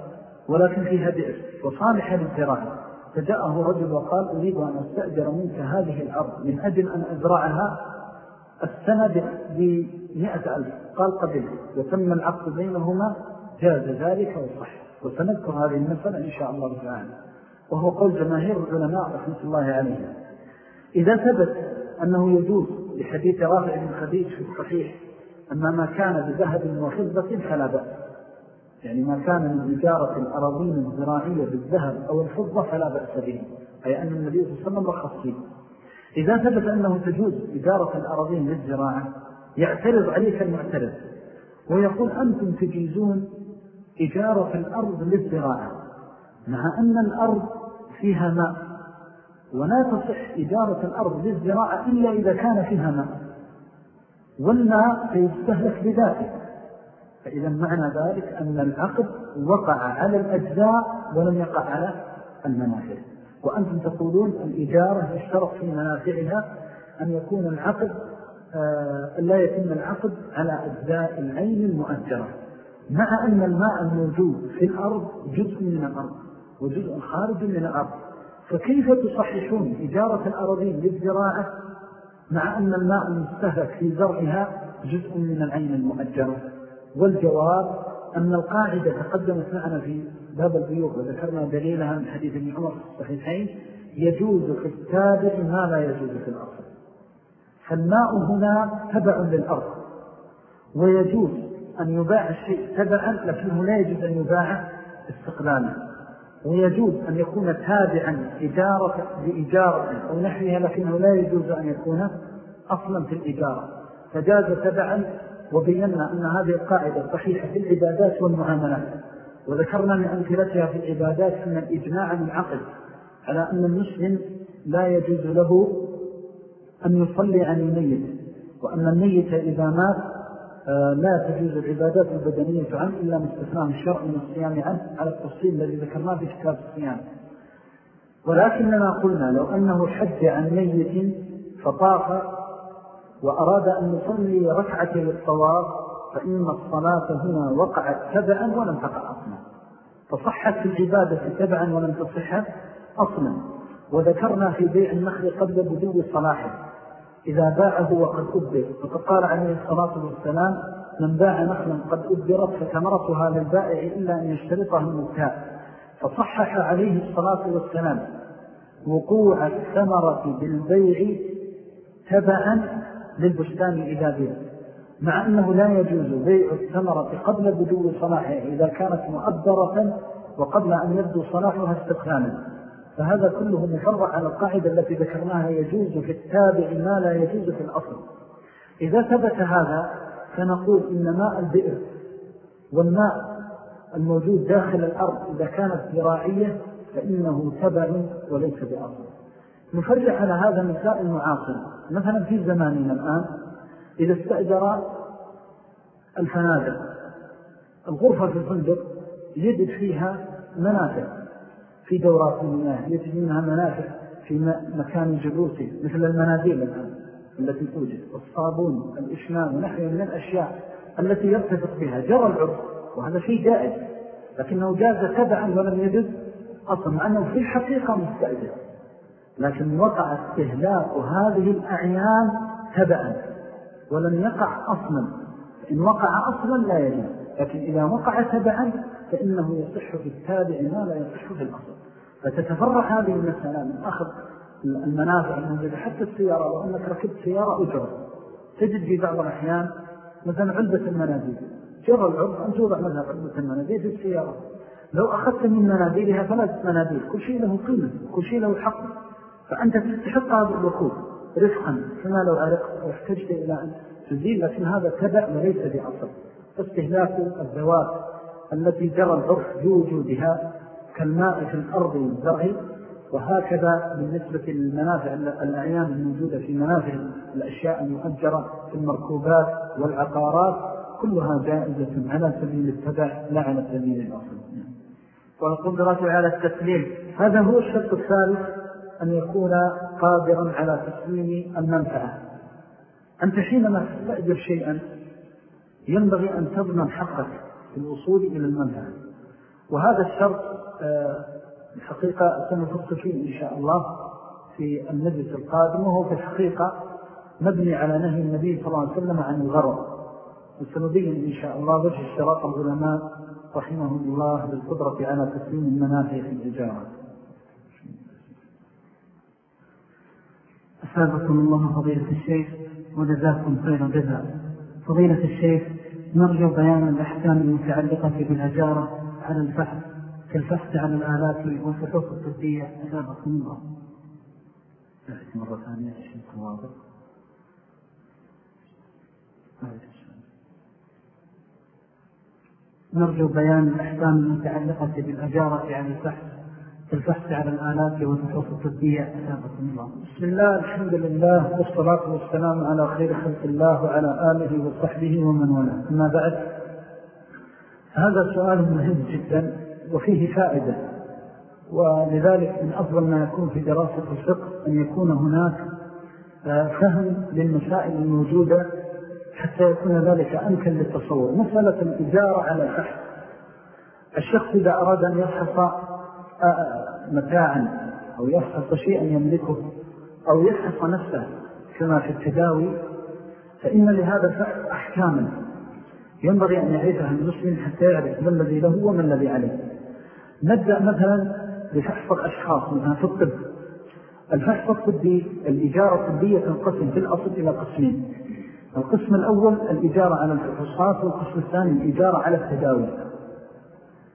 ولكن فيها بئر وصالحة للزراعة فجاءه رجل وقال أريد أن أستأجر منك هذه الأرض من أجل أن أزرعها السنة بمئة ألف. قال قبل وتم العقد بينهما جاز ذلك وصح. وسنذكر هذه المسألة إن شاء الله تعالى. وهو قول جماهير العلماء رحمة الله عليهم. إذا ثبت أنه يجوز لحديث رافع بن خديج في الصحيح أن ما كان بذهب وفضة فلا بأس. يعني ما كان من إجارة الأراضين الزراعية بالذهب أو الفضة فلا بأس به أي أن النبي صلى الله عليه وسلم رخص فيه. إذا ثبت أنه تجوز إجارة الأراضين للزراعة يعترض عليك المعترض ويقول أنتم تجيزون إجارة الأرض للزراعة مع أن الأرض فيها ماء ولا تصح إجارة الأرض للزراعة إلا إذا كان فيها ماء. والماء سيستهلك بذاته. فإذا معنى ذلك أن العقد وقع على الأجزاء ولم يقع على المنافع. وأنتم تقولون الإجارة يشترط في منافعها أن يكون العقد آه لا يتم العقد على أجزاء العين المؤجرة. مع أن الماء الموجود في الأرض جزء من الأرض وجزء خارج من الأرض. فكيف تصححون إجارة الأرضين للزراعة مع أن الماء المستهلك في زرعها جزء من العين المؤجرة. والجواب أن القاعدة تقدمت معنا في باب البيوت وذكرنا دليلها من حديث ابن عمر في الصحيحين يجوز في التابع ما لا يجوز في الأرض. فالماء هنا تبع للأرض ويجوز أن يباع الشيء تبعا لكنه لا يجوز أن يباع استقلالا ويجوز أن يكون تابعا إجارة بإجارة أو نحوها لكنه لا يجوز أن يكون أصلا في الإجارة. فجاز تبعا وبينا أن هذه القاعدة صحيحة في العبادات والمعاملات. وذكرنا من أمثلتها في العبادات أن الإجماع من عقل على أن المسلم لا يجوز له أن يصلي عن الميت وأن الميت إذا مات لا تجوز العبادات البدنية عنه إلا مستثناه الشرع من الصيام عنه على التفصيل الذي ذكرناه في كتاب الصيام. ولكننا قلنا لو أنه حج عن ميت فطاف وأراد أن يصلي ركعة للطواف فإن الصلاة هنا وقعت تبعا ولم تقع أصلا. فصحت العبادة تبعا ولم تصحت أصلا. وذكرنا في بيع النخل قبل بدو صلاحه. إذا باعه وقد أبر فقد قال عليه الصلاة والسلام من باع نخلا قد أبرت فثمرتها للبائع إلا أن يشترطها المبتاع. فصحح عليه الصلاة والسلام وقوع الثمرة بالبيع تبعا للبستان إذا بيع مع أنه لا يجوز بيع الثمرة قبل بدو صلاحها إذا كانت مؤبرة وقبل أن يبدو صلاحها استقلالا فهذا كله مفرع على القاعدة التي ذكرناها يجوز في التابع ما لا يجوز في الأصل. إذا ثبت هذا فنقول إن ماء البئر والماء الموجود داخل الأرض إذا كانت زراعية فإنه تبع وليس بأصل. نفرع على هذا مسائل معاصر. مثلا في زماننا الآن إذا استأجر الفنادق الغرفة في الفندق يجد فيها منافع. في دورات المياه يجد منها منافع في مكان جلوسه مثل المناديل الآن التي توجد والصابون الإشمام ونحن من الأشياء التي يرتفق بها جرى العرض وهذا شيء جائز لكنه جاز تبعا ولم يجد أصلا أنه في الحقيقة مستأجر لكن وقع استهلاك هذه الأعيان تبعا ولم يقع أصلا إن وقع أصلا لا يجب لكن إذا وقع تبعا فإنه يصح في التابع ما لا يصح في الأصل. فتتفرع هذه المسألة من أخذ المنافع الموجودة حتى السيارة لو أنك ركبت سيارة أجرة. تجد في بعض الأحيان مثلا علبة المناديل. جرى العرض أن توضع مثلا علبة المناديل في السيارة. لو أخذت من مناديلها ثلاث مناديل كل شيء له قيمة كل شيء له حق. فأنت تستحق هذا الركوب رفقا كما لو أرقت واحتجت إلى أن تزيل لكن هذا تبع وليس بأصل. فاستهلاك الذوات التي جرى العرف بوجودها كالماء في الأرض والزرع وهكذا بالنسبة للمنافع الأعيان الموجودة في منافع الأشياء المؤجرة في المركوبات والعقارات كلها جائزة على سبيل التبع لا على سبيل الأصل. والقدرة على التسليم هذا هو الشرط الثالث أن يكون قادرا على تسليم المنفعة. أنت حينما تستأجر شيئا ينبغي أن تضمن حقك في الوصول إلى المنفعة وهذا الشرط آه، الحقيقة سنفق فيه إن شاء الله في المجلس القادم وهو في الحقيقة مبني على نهي النبي صلى الله عليه وسلم عن الغرر وسنبين إن شاء الله وجه اشتراط العلماء رحمهم الله بالقدرة على تسليم المنافع في الإجارة. أسابقكم الله فضيلة الشيخ وجزاكم خير جزاء فضيلة الشيخ نرجو بيان الأحكام المتعلقة بالأجارة على الفحص كالفحص على الآلات والفحوص الطبية. أسابقكم الله. مرة ثانية الشيخ واضح. نرجو بيان الأحكام المتعلقة بالأجارة على الفحص الفحص على الآلات والفحوص الطبية. الله. بسم الله الحمد لله والصلاة والسلام على خير خلق الله وعلى آله وصحبه ومن ولا أما بعد هذا سؤال مهم جدا وفيه فائدة ولذلك من أفضل ما يكون في دراسة الفقه أن يكون هناك آه، فهم للمسائل الموجودة حتى يكون ذلك أمكن للتصور. مسألة الإجارة على الفحص الشخص إذا أراد أن آه، متاعا أو يفحص شيئا يملكه أو يفحص نفسه كما في التداوي فإن لهذا الفحص أحكاما. ينبغي أن يعرفها المسلم حتى يعرف ما الذي له وما الذي عليه. نبدأ مثلا بفحص الأشخاص مثلا في الطب. الفحص الطبي الإجارة الطبية تنقسم في الأصل إلى قسمين. القسم الأول الإجارة على الفحوصات والقسم الثاني الإجارة على التداوي.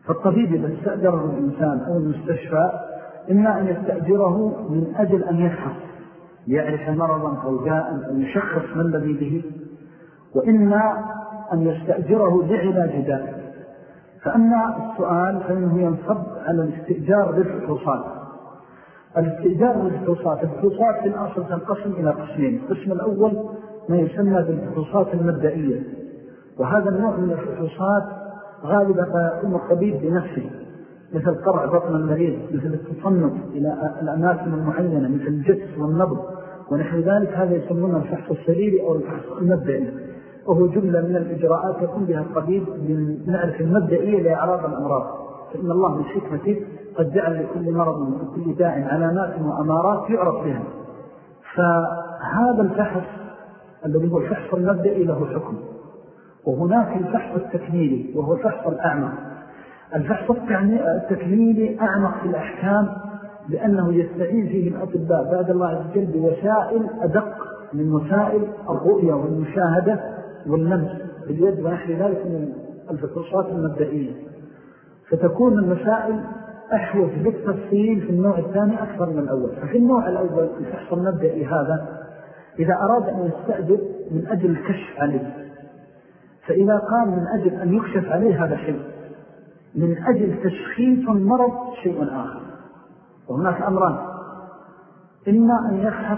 فالطبيب إذا استأجره الإنسان أو المستشفى إما أن يستأجره من أجل أن يفحص ليعرف مرضا أو داء أو يشخص ما الذي به وإما أن يستأجره لعلاج داء فأما السؤال فإنه ينصب على الاستئجار للفحوصات. الاستئجار للفحوصات الفحوصات في الأصل تنقسم إلى قسمين. القسم الأول ما يسمى بالفحوصات المبدئية وهذا النوع من الفحوصات غالبا يقوم الطبيب بنفسه مثل قرع بطن المريض مثل التصنف إلى الأماكن المعينة مثل الجس والنبض. ونحو ذلك هذا يسمونه الفحص السريري أو الفحص المبدئي. وهو جملة من الإجراءات يقوم بها الطبيب لنعرف المبدئية لأعراض الأمراض. فإن الله من حكمته قد جعل لكل مرض وكل داع علامات وأمارات يعرف بها. فهذا الفحص الذي هو الفحص المبدئي له حكم. وهناك الفحص التكميلي وهو الفحص الأعمق. الفحص التكميلي أعمق في الأحكام لأنه يستعين فيه الأطباء بعد الله عز وجل بوسائل أدق من وسائل الرؤية والمشاهدة واللمس باليد ونحن ذلك من الفحوصات المبدئية. فتكون المسائل أحوث بالتفصيل في النوع الثاني أكثر من الأول. ففي النوع الأول الفحص المبدئي هذا إذا أراد أن يستأجر من أجل الكشف عليه. فإذا قام من أجل أن يكشف عليه هذا شيء من أجل تشخيص المرض شيء آخر. وهناك أمران. إما أن يفحص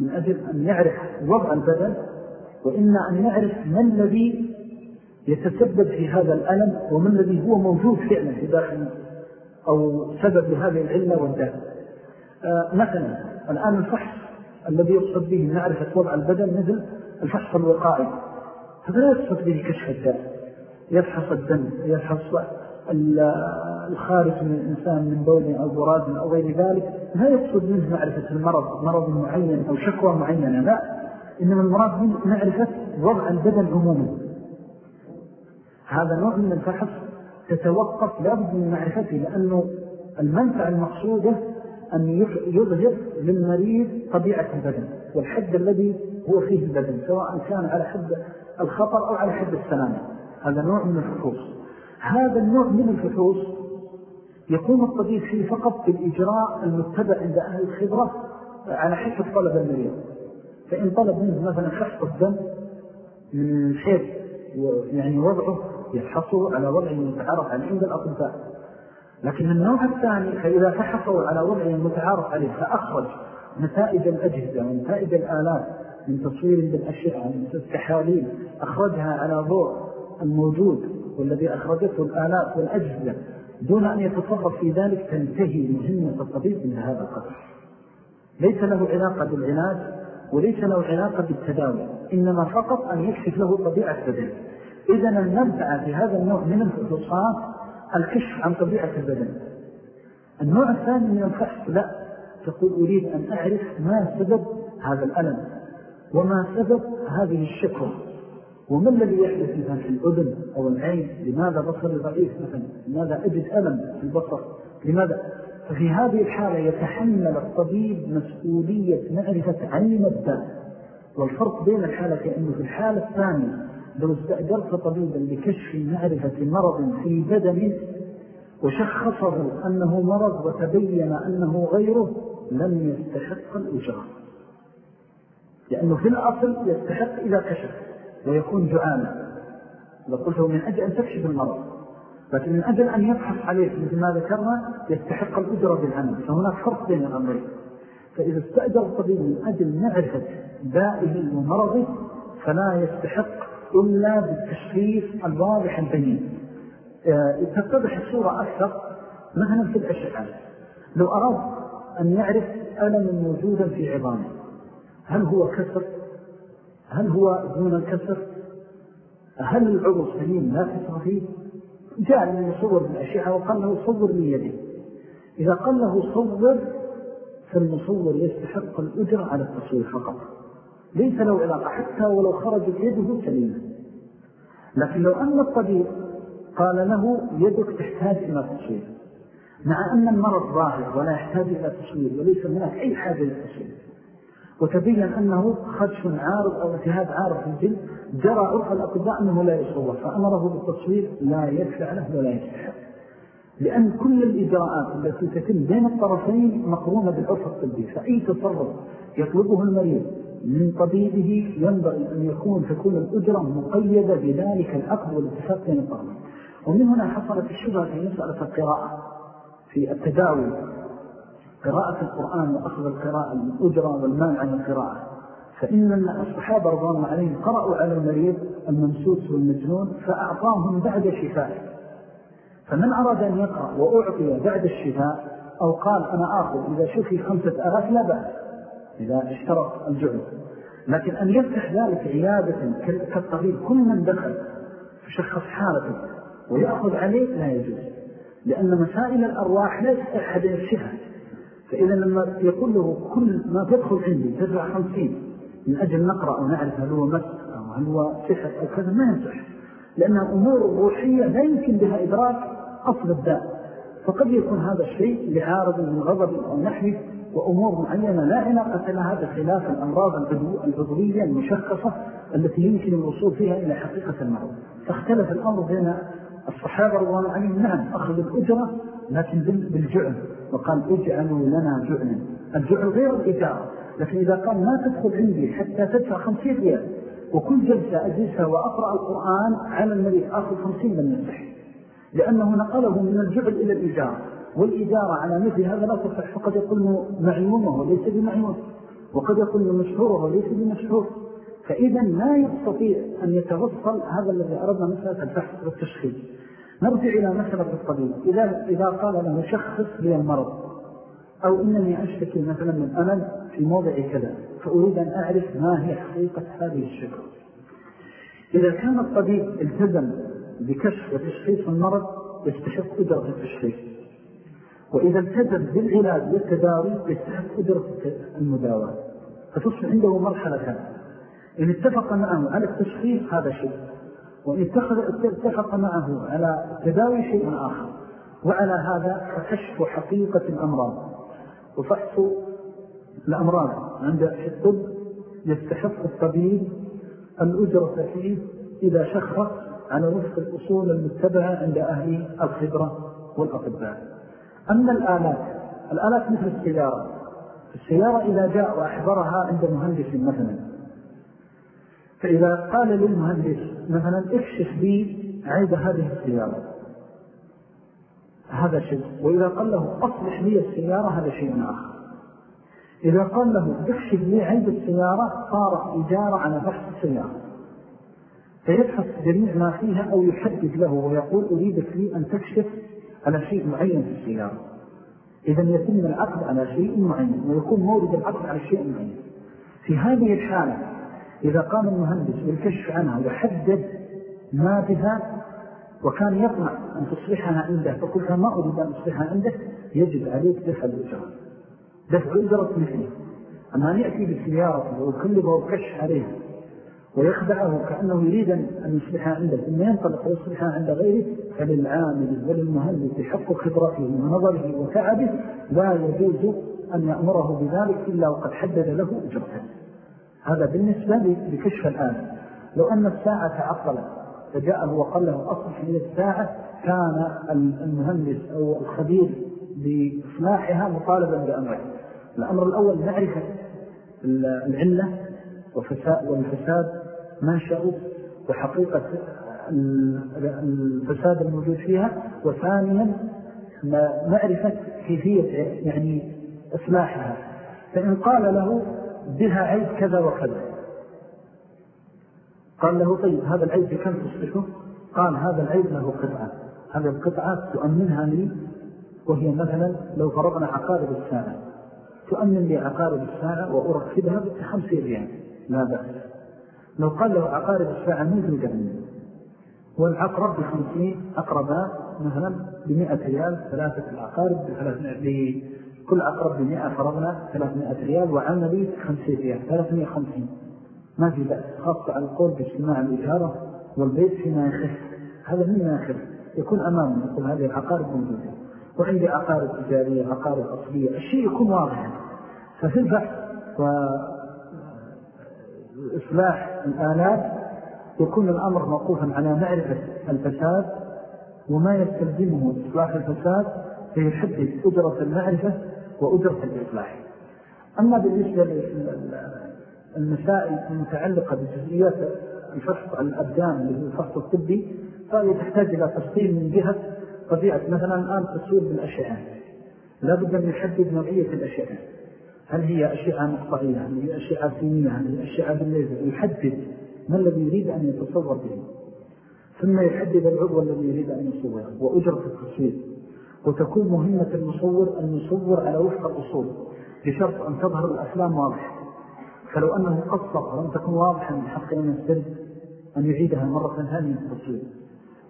من أجل أن يعرف وضع البدن وإما أن يعرف ما الذي يتسبب في هذا الألم وما الذي هو موجود فعلا في داخل أو سبب لهذه العلة والداء آه مثلا الآن الفحص الذي يقصد به معرفة وضع البدن مثل الفحص الوقائي. هذا لا يقصد به كشف الداء يفحص الدم يفحص الخارج من الإنسان من بول أو براد أو غير ذلك. لا يقصد منه معرفة المرض مرض معين أو شكوى معينة لا. إنما المراد منه معرفة وضع البدن عموما. هذا نوع من الفحص تتوقف لابد من معرفته لأنه المنفع المقصودة أن يظهر للمريض طبيعة البدن والحد الذي هو فيه البدن سواء كان على حد الخطر أو على حد السلامة هذا نوع من الفحوص. هذا النوع من الفحوص يقوم الطبيب فيه فقط بالإجراء المتبع عند أهل الخبرة على حسب طلب المريض. فإن طلب منه مثلا فحص الدم من حيث يعني وضعه يفحصه على وضع متعارف عليه عند الأطباء. لكن النوع الثاني فإذا فحصوا على وضع متعارف عليه فأخرج نتائج الأجهزة ونتائج الآلات من تصوير بالأشعة من التحاليل. أخرجها على ضوء الموجود والذي أخرجته الآلات والأجهزة دون أن يتصرف في ذلك تنتهي مهمة الطبيب من هذا القدر. ليس له علاقة بالعلاج وليس له علاقة بالتداوي إنما فقط أن يكشف له طبيعة بدن إذن المنفعة في هذا النوع من الفحوصات الكشف عن طبيعة البدن. النوع الثاني من الفحص لا تقول أريد أن أعرف ما سبب هذا الألم. وما سبب هذه الشكوى. وما الذي يحدث مثلا في الأذن أو العين؟ لماذا بصري ضعيف مثلا؟ لماذا أجد ألم في البصر؟ لماذا؟ ففي هذه الحالة يتحمل الطبيب مسؤولية معرفة علم الداء. والفرق بين الحالة أنه في الحالة الثانية لو استأجرت طبيبا لكشف معرفة مرض في بدن وشخصه أنه مرض وتبين أنه غيره لم يستحق الأجرة. لأنه في الأصل يستحق إذا كشف ويكون جعانا. إذا قلته من أجل أن تكشف المرض لكن من أجل أن يبحث عليه مثل ما ذكرنا يستحق الأجرة بالعمل. فهناك فرق بين الأمرين. فإذا استأجر الطبيب من أجل معرفة دائه ومرضه فلا يستحق إلا بالتشخيص الواضح البين آه، تتضح الصورة أكثر مثلا في الأشعة. لو أراد أن يعرف ألم موجودا في عظامه هل هو كسر؟ هل هو دون الكسر؟ هل العضو سليم لا كسر فيه؟ جاء من يصور بالأشعة وقال له صور من يده. إذا قال له صور فالمصور يستحق الأجر على التصوير فقط. ليس له علاقة حتى ولو خرجت يده سليمة لكن لو أن الطبيب قال له يدك تحتاج إلى تصوير مع أن المرض ظاهر ولا يحتاج إلى تصوير وليس هناك أي حاجة للتصوير وتبين أنه خدش عارض أو التهاب عارض في الجلد جرى عرف الأطباء أنه لا يصور فأمره بالتصوير لا يدفع له ولا يستحق لأن كل الإجراءات التي تتم بين الطرفين مقرونة بالعرف الطبي فأي تصرف يطلبه المريض من طبيبه ينبغي أن يكون تكون الأجرة مقيدة بذلك العقد والاتفاق بين الطرفين. ومن هنا حصلت الشبهة في مسألة القراءة في التداوي قراءة القرآن وأخذ القراءة الأجرة والمال عن القراءة. فإن الصحابة رضوان عليهم قرأوا على المريض المنسوس والمجنون فأعطاهم بعد شفاء فمن أراد أن يقرأ وأعطي بعد الشفاء أو قال أنا آخذ إذا شفي خمسة ألاف لا بأس إذا اشترط الجعل. لكن أن يفتح ذلك عيادة كالطبيب كل من دخل شخص حالته ويأخذ عليه لا يجوز لأن مسائل الأرواح لا يستطيع أحد يكشفها فإذا لما يقول له كل ما تدخل عندي تدفع خمسين من أجل نقرأ أو نعرف هل هو مس أو هل هو سحر أو كذا ما ينصح. لأنها أمور روحية لا يمكن بها إدراك أصل الداء فقد يكون هذا الشيء لعارض من غضب أو نحوه وأمور معينة لا علاقة لها بخلاف الأمراض العضوية المشخصة التي يمكن الوصول فيها إلى حقيقة المرض فاختلف الأمر بين الصحابة رضوان عليهم نعم أخذ الأجرة لكن بالجعل وقال اجعلوا لنا جعلا. الجعل غير الإجارة لكن إذا قال ما تدخل عندي حتى تدفع خمسين ريال وكل جلسة أجلسها وأقرأ القرآن على المريض آخذ خمسين من يصح. لأنه نقله من الجعل إلى الإجارة والإجارة على مثل هذا لا تصح. فقد يقول معيومه وليس بمعيوم وقد يقول مشهوره وليس بمشهور. فإذا لا يستطيع أن يتوصل هذا الذي أردنا مسألة البحث والتشخيص. نرجع إلى مسألة الطبيب إذا, إذا قال له شخص لي المرض أو إنني أشتكي مثلا من ألم في موضع كذا فأريد أن أعرف ما هي حقيقة هذه الشكوى. إذا كان الطبيب التزم بكشف وتشخيص المرض يستحق أجرة التشخيص. وإذا التزم بالعلاج والتداوي يستحق أجرة المداوى فتصل عنده مرحلة كاملة إن اتفق معه على التشخيص هذا شيء. وإن اتفق معه على تداوي شيء آخر وعلى هذا فكشف حقيقة الأمراض. وفحص الأمراض عند الطب يستحق الطبيب الأجرة فيه إذا شخص على وفق الأصول المتبعة عند أهل الخبرة والأطباء. أما الآلات الآلات مثل السيارة. السيارة إذا جاء وأحضرها عند مهندس مثلا فإذا قال للمهندس مثلا اكشف لي عيب هذه السيارة هذا شيء. وإذا قال له أصلح لي السيارة هذا شيء آخر. إذا قال له اكشف لي عيب السيارة صار إجارة على بحث السيارة. فيبحث جميع ما فيها أو يحدد له ويقول أريدك لي أن تكشف على شيء معين في السيارة. إذا يتم العقد على شيء معين ويكون مورد العقد على شيء معين. في هذه الحالة إذا قام المهندس بالكشف عنها وحدد ما بها وكان يطمع أن تصلحها عنده فقلت ما أريد أن أصلحها عنده؟ يجب عليك دفع الأجرة دفع أجرة مثله أما أن يأتي بسيارة ويكلبه وكش عليها ويخدعه كأنه يريد أن يصلحها عنده ثم ينطلق ويصلحها عند غيره فللعامل وللمهندس حق خبرته ونظره وتعبه لا يجوز أن يأمره بذلك إلا وقد حدد له أجرته. هذا بالنسبة لكشف الآن. لو أن الساعة تعطلت فجاءه وقال له أصلح لي الساعة كان المهندس أو الخبير بإصلاحها مطالبا بأمره. الأمر الأول معرفة العلة والفساد منشأ وحقيقة الفساد الموجود فيها. وثانيا معرفة كيفية يعني إصلاحها. فإن قال له بها عيب كذا وكذا. قال له طيب هذا العيب بكم تصلحه قال هذا العيب له قطعة. هذه القطعة تؤمنها لي وهي مثلا لو فرضنا عقارب الساعة. تؤمن لي عقارب الساعة وأركبها بخمسين ريال. لا بأس. لو قال له عقارب الساعة موجودة منه والعقرب بخمسين أقرباء مثلا بمئة ريال ثلاثة العقارب كل عقرب بمئة فرضنا ثلاثمائة ريال وعملي خمسين ريال ثلاثمائة خمسين ما في بأس خاصة على القول باجتماع الإجارة والبيت فيما يخف. هذا مما يخف يكون أمامنا يقول هذه العقارب موجودة. وعندي عقارب تجارية عقارب أصلية الشيء يكون واضحا ففي البحث وإصلاح الآلات يكون الأمر موقوفا على معرفة الفساد وما يستلزمه إصلاح الفساد فيحدد أجرة المعرفة وأجرة الإصلاح. أما بالنسبة للمسائل المتعلقة بجزئيات الفحص الأبدان اللي هو الفحص الطبي فهي تحتاج إلى تفصيل من جهة طبيعة. مثلا الآن تصوير بالأشعة. لا بد أن يحدد نوعية الأشعة. هل هي أشعة مقطعية؟ هل هي أشعة سينية هل هي أشعة بالليزر؟ يحدد ما الذي يريد أن يتصور به. ثم يحدد العضو الذي يريد أن يصوره. وأجرة التصوير وتكون مهمة المصور أن يصور على وفق الأصول بشرط أن تظهر الأفلام واضحة. فلو أنه قصر ولم تكن واضحا بحق أن يسترد أن يعيدها مرة ثانية التصوير.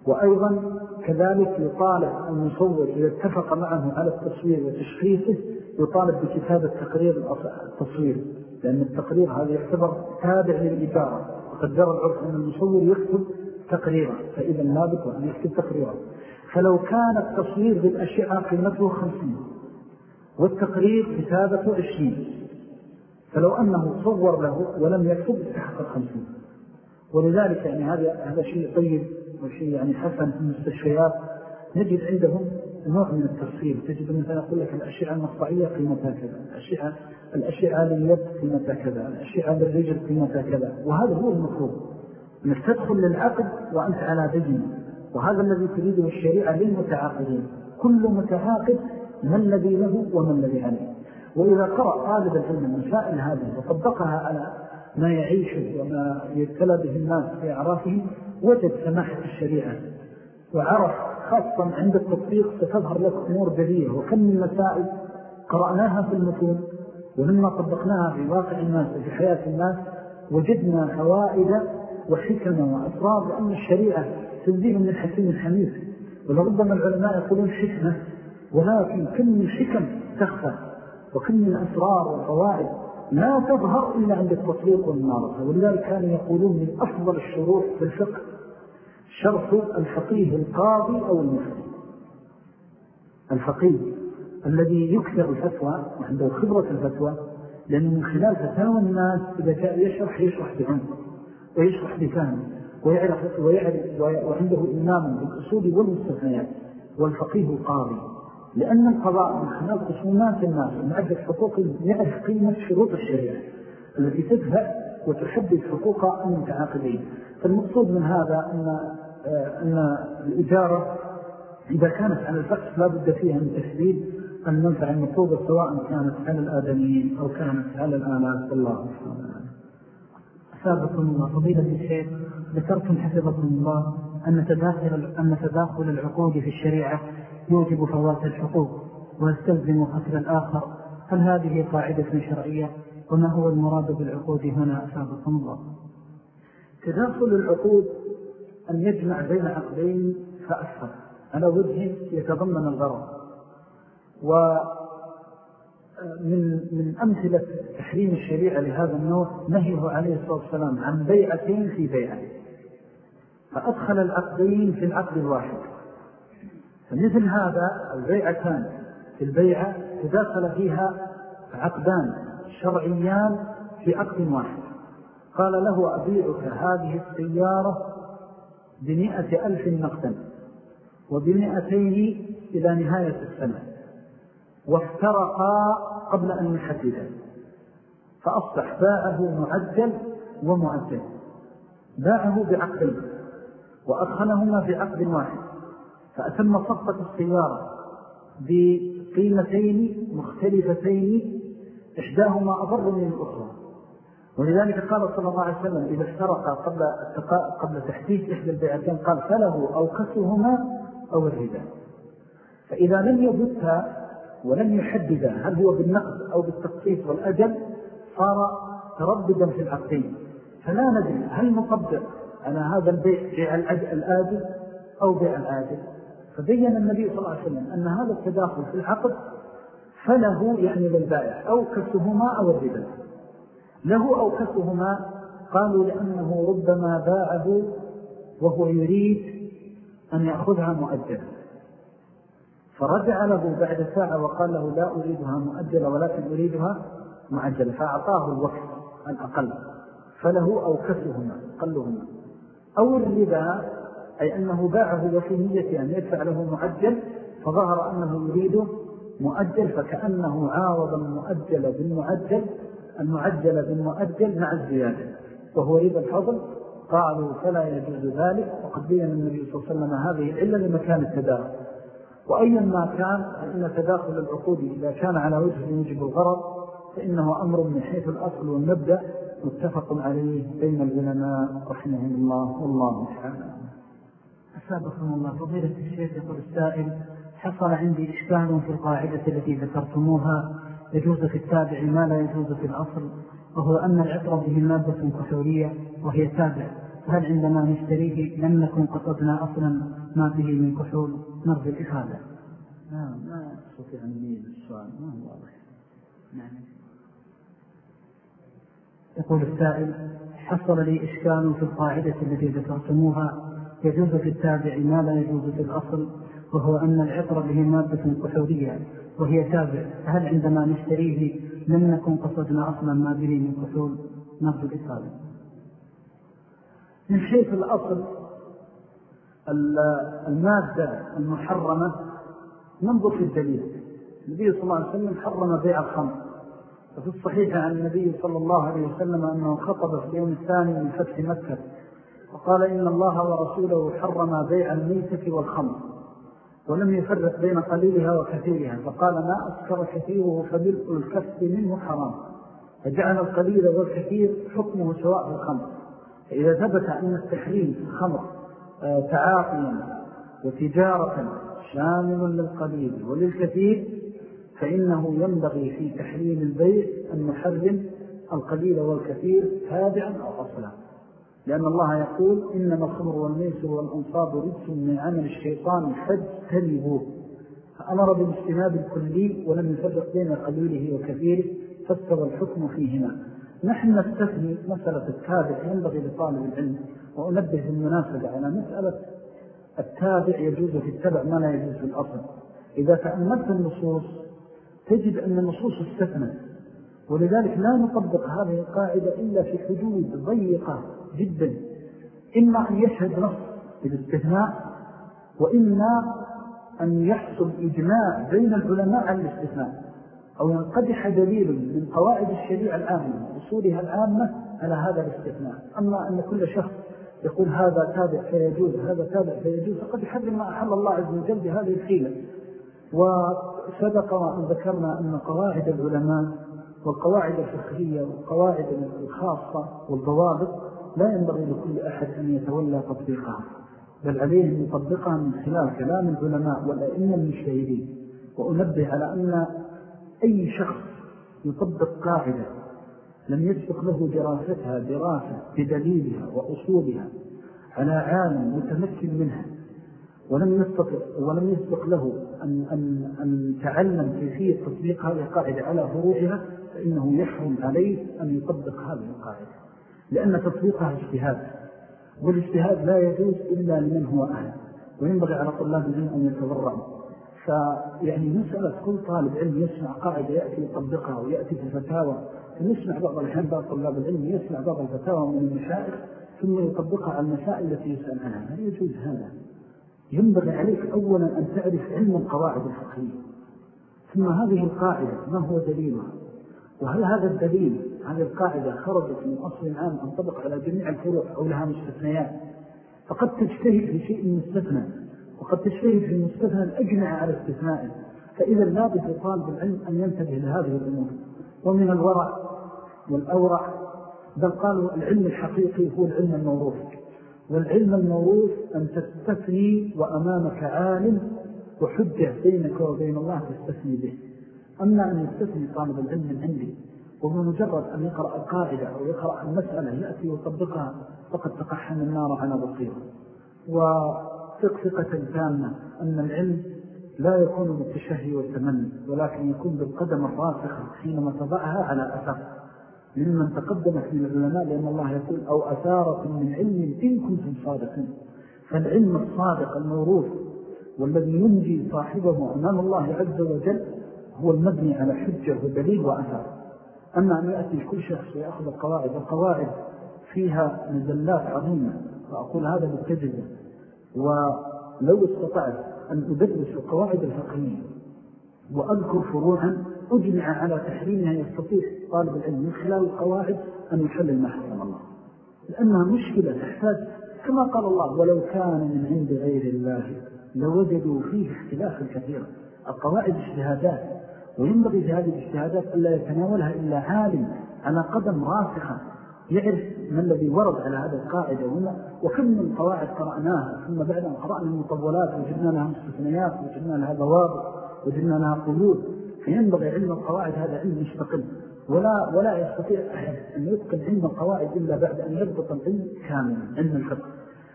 وأيضا كذلك يطالب المصور إذا اتفق معه على التصوير وتشخيصه يطالب بكتابة تقرير التصوير لأن التقرير هذا يعتبر تابع للإدارة. وقد جرى العرف أن المصور يكتب تقريرا فإذا لابد أن يكتب تقريرا. فلو كان التصوير بالأشعة قيمته خمسين والتقرير كتابته عشرين فلو أنه صور له ولم يكتب استحق خمسين ولذلك يعني هذا هذا شيء طيب وشيء يعني حسن في المستشفيات. نجد عندهم نوع من التفصيل تجد مثلا يقول لك الأشعة المقطعية قيمتها كذا الأشعة, الأشعة لليد قيمتها كذا الأشعة للرجل قيمتها كذا وهذا هو المفروض أنك تدخل للعقد وأنت على بين وهذا الذي تريده الشريعة للمتعاقدين. كل متعاقد ما الذي له وما الذي عليه. وإذا قرأ طالب العلم المسائل هذه وطبقها على ما يعيشه وما يبتلى به الناس في أعرافهم وجد سماحة الشريعة. وعرف خاصة عند التطبيق ستظهر لك أمور جديدة. وكم من مسائل قرأناها في المتون ولما طبقناها في واقع الناس وفي حياة الناس وجدنا فوائد وحكمة وأسرار لأن الشريعة تنزيل من حكيم الحميد ولربما العلماء يقولون حكمة ولكن كم من حكم تخفى وكم من أسرار وفوائد لا تظهر إلا عند التطبيق والممارسة ولذلك كانوا يقولون من أفضل الشروط في الفقه شرط الفقيه القاضي أو المفتي الفقيه الذي يكثر الفتوى وعنده خبرة الفتوى لأنه من خلال فتاوى الناس إذا جاء يشرح يشرح بعمق. ويشرح بفهم ويعرف, ويعرف وعنده إمام بالأصول والمستثنيات والفقيه القاضي. لأن القضاء من خلال خصومات الناس ومعرفة حقوق يعرف قيمة شروط الشريعة التي تدفع وتحدد حقوق المتعاقدين. فالمقصود من هذا أن, أن الإجارة إذا كانت على الفقس لا بد فيها من تحديد المنفع المطلوبة سواء كانت على الآدميين أو كانت على الآلات الله سابقا وفضيلة الشيخ ذكرتم حفظكم الله أن تداخل, أن تداخل العقود في الشريعة يوجب فوات الحقوق ويستلزم قتل الآخر. هل هذه قاعدة شرعية؟ وما هو المراد بالعقود هنا؟ سابقا الله. تداخل العقود أن يجمع بين عقدين فأكثر. على وجه يتضمن الغرض. ومن من أمثلة تحريم الشريعة لهذا النوع نهيه عليه الصلاة والسلام عن بيعتين في بيعة فأدخل العقدين في العقد الواحد. فمثل هذا البيعتان في البيعة تداخل فيها عقدان شرعيان في عقد واحد. قال له أبيعك هذه السيارة بمئة ألف نقدا وبمئتين إلى نهاية السنة. وافترقا قبل أن يحددا فأصبح باعه معجل ومؤجل باعه بعقدين وأدخلهما في عقد واحد. فأتم صفة السيارة بقيمتين مختلفتين إحداهما أضر من الأخرى. ولذلك قال صلى الله عليه وسلم إذا افترق قبل, قبل تحديث إحدى البيعتين قال فله أو كسهما أو الربا. فإذا لم يبث ولم يحدد هل هو بالنقد أو بالتقسيط والأجل؟ صار ترددا في العقدين فلا ندري هل نطبق على هذا البيع بيع الآجل أو بيع الآجل. فبين النبي صلى الله عليه وسلم أن هذا التداخل في العقد فله يعني للبائع أو كسهما أو الربا. له أو كسهما قالوا لأنه ربما باعه وهو يريد أن يأخذها مؤجلة فرجع له بعد ساعة وقال له لا أريدها مؤجلة ولكن أريدها معجلة فأعطاه الوقت الأقل. فله أو كسهما قلهما. أو الربا أي أنه باعه وفي أن يدفع له معجل فظهر أنه يريده مؤجل فكأنه عارض المؤجل بالمعجل المعجل بالمؤجل مع الزيادة. وهو ربا الفضل. قالوا فلا يجوز ذلك. وقد بيّن النبي صلى الله عليه وسلم هذه إلا لمكان التداخل وأيا ما كان فإن تداخل العقود إذا كان على وجه يوجب الغرض فإنه أمر من حيث الأصل والمبدأ متفق عليه بين العلماء رحمه الله والله تعالى. أسابقكم الله فضيلة الشيخ يقول السائل حصل عندي إشكال في القاعدة التي ذكرتموها. يجوز في التابع ما لا يجوز في الأصل وهو أن العطر به مادة كحولية وهي تابع. هل عندما نشتريه لم نكن قصدنا أصلا ما به من كحول نرضي الإفادة. نعم ما أستطيع أن يميز السؤال ما هو واضح. نعم. يقول السائل حصل لي إشكال في القاعدة التي ذكرتموها. يجوز في التابع ما لا يجوز في الأصل وهو أن العطر به مادة كحولية وهي تابع. هل عندما نشتريه لم نكن قصدنا أصلا ما به من كحول نرجو الإفادة. من حيث الأصل المادة المحرمة ننظر في الدليل. النبي صلى الله عليه وسلم حرم بيع الخمر. وفي الصحيح عن النبي صلى الله عليه وسلم أنه خطب في اليوم الثاني من فتح مكة وقال إن الله ورسوله حرم بيع الميتة والخمر ولم يفرق بين قليلها وكثيرها. فقال ما أسكر كثيره فملء الكف منه حرام. فجعل القليل والكثير حكمه سواء في الخمر. فإذا ثبت أن التحريم في الخمر تعاطيا وتجارة شامل للقليل وللكثير فإنه ينبغي في تحريم البيع أن نحرم القليل والكثير تابعا أو أصلا. لأن الله يقول إنما الخمر والميسر والأنصاب رجس من عمل الشيطان فاجتنبوه. فأمر بالاجتناب الكلي ولم يفرق بين قليله وكثيره فاستوى الحكم فيهما. نحن نستثني مسألة التابع ينبغي لطالب العلم وأنبه المناسبة على مسألة التابع يجوز في التبع ما لا يجوز في الأصل. إذا تأملت النصوص تجد أن النصوص استثنت ولذلك لا نطبق هذه القاعدة إلا في حدود ضيقة جدا. إما أن يشهد نص بالاستثناء وإما أن يحصل إجماع بين العلماء على الاستثناء. أو ينقدح دليل من قواعد الشريعة العامة وصولها العامة على هذا الاستثناء. أما أن كل شخص يقول هذا تابع فيجوز هذا تابع فيجوز. فقد يحرم ما أحل الله عز وجل بهذه الحيلة وسبق وأن ذكرنا أن قواعد العلماء والقواعد الفقهية والقواعد الخاصة والضوابط لا ينبغي لكل أحد أن يتولى تطبيقها. بل عليه أن يطبقها من خلال كلام العلماء والأئمة المجتهدين. وأنبه على أن أي شخص يطبق قاعدة لم يسبق له دراستها دراسة بدليلها وأصولها. على عالم متمكن منها. ولم يستطع ولم يسبق له أن, أن, أن تعلم كيفية تطبيق هذه القاعدة على فروعها فإنه يحرم عليه أن يطبق هذه القاعدة. لأن تطبيقها اجتهاد والاجتهاد لا يجوز إلا لمن هو أهل وينبغي على طلاب العلم أن يتضرعوا فيعني مسألة كل طالب علم يسمع قاعدة يأتي يطبقها ويأتي في الفتاوى فنسمع بعض الحين بعض طلاب العلم يسمع بعض الفتاوى من المشاعر ثم يطبقها على المسائل التي يسأل عنها هل يجوز هذا؟ ينبغي عليك أولا أن تعرف علم القواعد الفقهية. ثم هذه القاعدة ما هو دليلها؟ وهل هذا الدليل هذه القاعدة خرجت من أصل عام أنطبق على جميع الفروع أو لها مستثنيات؟ فقد تجتهد في شيء مستثنى. وقد تجتهد في المستثنى الأجمع على استثنائه. فإذا لابد لطالب العلم أن ينتبه لهذه الأمور. ومن الورع والأورع بل قالوا العلم الحقيقي هو العلم الموروث. والعلم الموروث أن تستثني وأمامك عالم وحجة بينك وبين الله تستثني به. أما أن يستثني طالب العلم من عندي وبمجرد أن يقرأ القاعدة أو يقرأ المسألة يأتي ويطبقها فقد تقحم النار على بصيرة. وثقثقة تامة أن العلم لا يكون بالتشهي والتمني ولكن يكون بالقدم الراسخة حينما تضعها على أثر. ممن تقدمت من العلماء لأن الله يقول أو أثارة من علم إن كنتم صادقين. فالعلم الصادق الموروث والذي ينجي صاحبه أمام الله عز وجل هو المبني على حجة ودليل وأثار أما أن يأتي كل شخص ويأخذ القواعد القواعد فيها مزلات عظيمة. فأقول هذا بالتجربة. ولو استطعت أن أدرس القواعد الفقهية وأذكر فروعا أجمع على تحريمها يستطيع طالب العلم من خلال القواعد أن يحلل ما حرم الله لأنها مشكلة تحتاج كما قال الله ولو كان من عند غير الله لوجدوا فيه اختلافا كثيرا. القواعد اجتهادات وينبغي في هذه الاجتهادات ألا يتناولها إلا عالم على قدم راسخة يعرف ما الذي ورد على هذا القاعدة وكم من قواعد قرأناها ثم بعد أن قرأنا المطولات وجدنا لها مستثنيات وجدنا لها ضوابط وجدنا لها قيود. فينبغي علم القواعد هذا علم مستقل ولا, ولا يستطيع أحد أن يتقن علم القواعد إلا بعد أن يضبط العلم كاملا علم الفقه.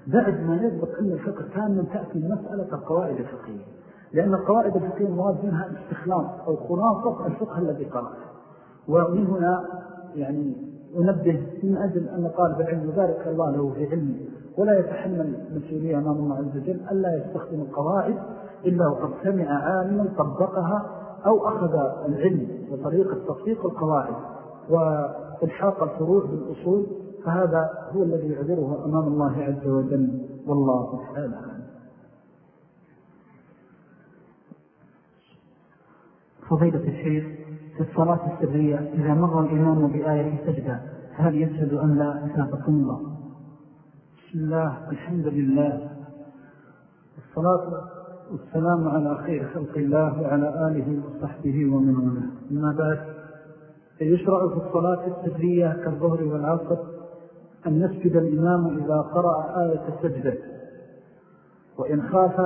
بعد ما يضبط علم الفقه كاملا تأتي مسألة القواعد الفقهية. لأن القواعد الفقهية مراد منها استخلاص أو خلاصة الفقه الذي قرأه ومن هنا يعني أنبه من أجل أن طالب العلم يبارك الله له في علمه ولا يتحمل مسؤولية أمام الله عز وجل ألا يستخدم القواعد إلا وقد سمع عالما طبقها أو أخذ العلم بطريقة تطبيق القواعد وإلحاق الفروع بالأصول فهذا هو الذي يعذره أمام الله عز وجل. والله تعالى فضيلة الشيخ في الصلاة السرية إذا مر الإمام بآية سجدة هل يسجد أم لا؟ أسابقكم الله. بسم الله الحمد لله. الصلاة والسلام على خير خلق الله وعلى آله وصحبه ومن ومن أما بعد يشرع في الصلاة السرية كالظهر والعصر أن يسجد الإمام إذا قرأ آية السجدة. وإن خاف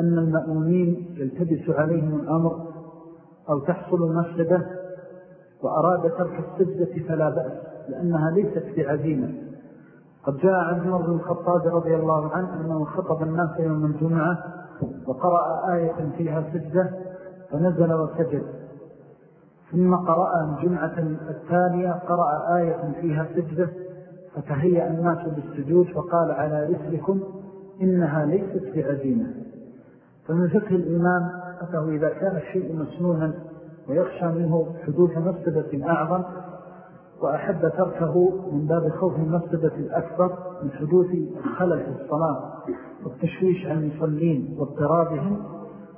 أن المأمومين يلتبس عليهم الأمر أو تحصل المسجدة وأراد ترك السجدة فلا بأس لأنها ليست بعزيمة. قد جاء عن عمر بن الخطاب رضي الله عنه أنه خطب الناس يوم الجمعة وقرأ آية فيها سجدة فنزل وسجد. ثم قرأ الجمعة التالية قرأ آية فيها سجدة فتهيأ الناس بالسجود فقال على رسلكم إنها ليست بعزيمة. فمن فكر الإمام أنه إذا كان الشيء مسنونا ويخشى منه حدوث مفسدة أعظم وأحب تركه من باب خوف المفسدة الأكبر من حدوث الخلل في الصلاة والتشويش عن المصلين واضطرابهم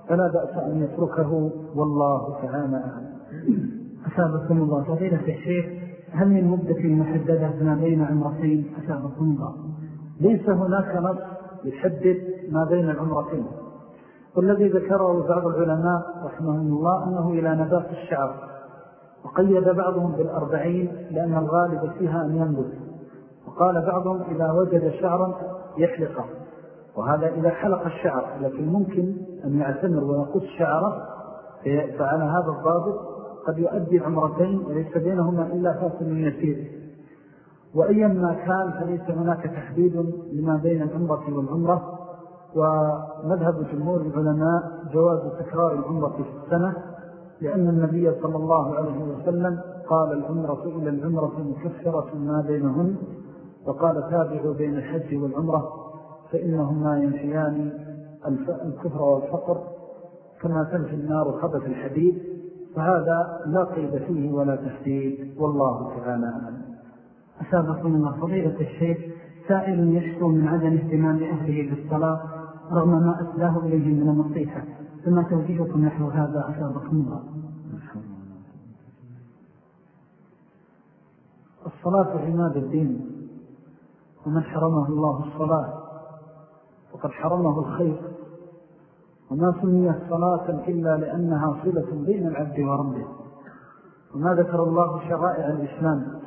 فلا بأس أن يتركه والله تعالى أعلم. أسابقكم الله. فضيلة الشيخ هل من مدة محددة ما بين عمرتين؟ أسابقكم الله. ليس هناك نص يحدد ما بين العمرتين. والذي ذكره بعض العلماء رحمهم الله أنه إلى نبات الشعر. وقيد بعضهم بالأربعين لأن الغالب فيها أن ينبت. وقال بعضهم إذا وجد شعرا يحلقه وهذا إذا حلق الشعر لكن ممكن أن يعتمر ويقص شعره. فعلى هذا الضابط قد يؤدي عمرتين وليس بينهما إلا فاصل يسير وأيا ما كان فليس هناك تحديد لما بين العمرة والعمرة. ومذهب جمهور العلماء جواز تكرار العمرة في السنة. لأن النبي صلى الله عليه وسلم قال العمرة إلى العمرة مكفرة ما بينهن وقال تابعوا بين الحج والعمرة فإنهما ينفيان الكفر والفقر كما تنفي النار خبث الحديد فهذا لا قيد فيه ولا تحديد والله تعالى أعلم. أسابقنا الله فضيلة الشيخ سائل يشكو من عدم اهتمام أهله بالصلاة رغم ما أسلاه إليه من النصيحة. فما توجيهكم نحو هذا أسابقنا الله. الصلاة عماد الدين ومن حرمه الله الصلاة وقد حرمه الخير. وما سميت صلاة إلا لأنها صلة بين العبد وربه. وما ذكر الله شرائع الإسلام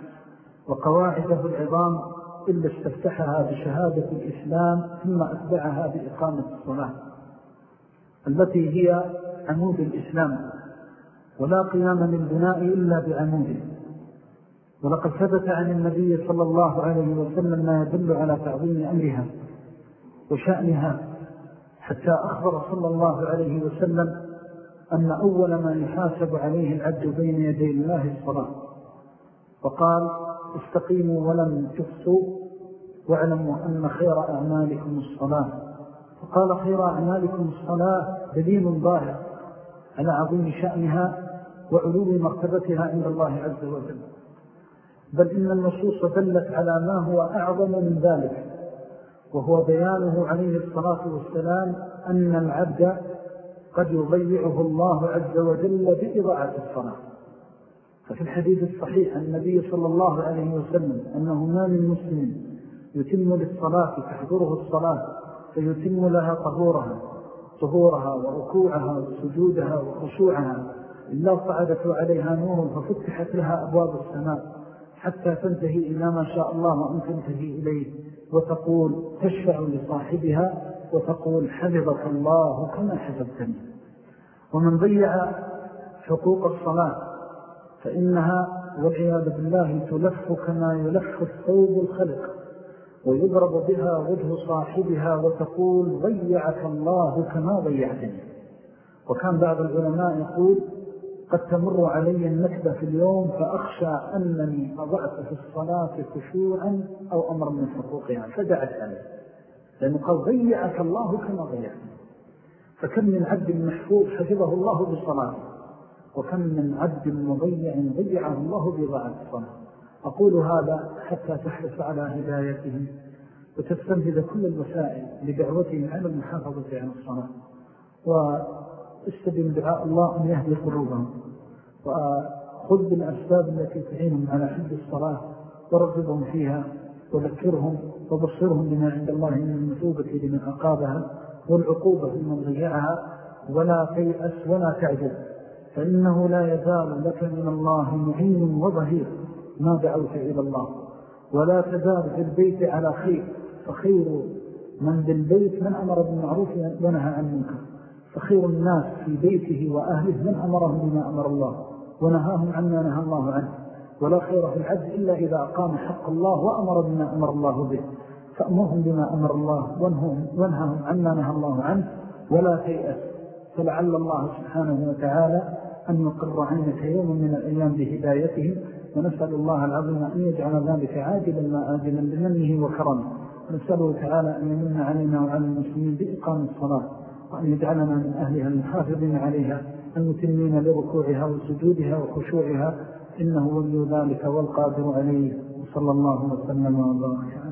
وقواعده العظام إلا استفتحها بشهادة الإسلام ثم أتبعها بإقامة الصلاة. التي هي عمود الإسلام. ولا قيام للبناء إلا بعموده. ولقد ثبت عن النبي صلى الله عليه وسلم ما يدل على تعظيم أمرها وشأنها حتى أخبر صلى الله عليه وسلم أن أول ما يحاسب عليه العبد بين يدي الله الصلاة. وقال استقيموا ولم تفسوا واعلموا أن خير أعمالكم الصلاة. فقال خير أعمالكم الصلاة دليل ظاهر على عظيم شأنها وعلو مرتبتها عند الله عز وجل. بل إن النصوص دلت على ما هو أعظم من ذلك وهو بيانه عليه الصلاة والسلام أن العبد قد يضيعه الله عز وجل بإضاعة الصلاة. ففي الحديث الصحيح النبي صلى الله عليه وسلم أنه ما من مسلم يتم للصلاة تحضره الصلاة فيتم لها طهورها طهورها وركوعها وسجودها وخشوعها. إلا صعدت عليها نور ففتحت لها أبواب السماء حتى تنتهي إلى ما شاء الله أن تنتهي إليه. وتقول تشفع لصاحبها وتقول حفظك الله كما حفظتني. ومن ضيع حقوق الصلاة فإنها والعياذ بالله تلف كما يلف الثوب الخلق. ويضرب بها وجه صاحبها وتقول ضيعك الله كما ضيعتني. وكان بعض العلماء يقول قد تمر علي النكبة في اليوم فأخشى أنني أضعت في الصلاة خشوعا أو أمر من حقوقها فدعت عليه لأنه قال ضيعك الله كما ضيعتني. فكم من عبد محفوظ حفظه الله بصلاته وكم من عبد مضيع ضيعه الله بضاعة الصلاة. أقول هذا حتى تحرص على هدايتهم وتستنفذ كل الوسائل لدعوتهم على المحافظة عن الصلاة. واستبن دعاء الله أن يهدي قلوبهم. وخذ بالأسباب التي تعينهم على حد الصلاة ورغبهم فيها وذكرهم وبصرهم بما عند الله من المثوبة لمن أقابها والعقوبة لمن ضيعها ولا تيأس ولا تعجل. فإنه لا يزال لك من الله معين وظهير. ما دعوت إلى الله؟ ولا تزال في البيت على خير فخير من بالبيت من أمر بالمعروف ونهى عن منكر فخير الناس في بيته وأهله من أمرهم بما أمر الله ونهاهم عما نهى الله عنه. ولا خير في العبد إلا إذا أقام حق الله وأمر بما أمر الله به. فأمرهم بما أمر الله وانهاهم عما نهى الله عنه. ولا تيأس فلعل الله سبحانه وتعالى أن يقر عنك يوم من الأيام بهدايتهم ونسأل الله العظيم أن يجعل ذلك عاجلا ما آجلا بمنه وكرمه. نسأله تعالى أن يمن علينا وعلى المسلمين بإقام الصلاة وأن يجعلنا من أهلها المحافظين عليها المتمين لركوعها وسجودها وخشوعها إنه ولي ذلك والقادر عليه وصلى الله وسلم وبارك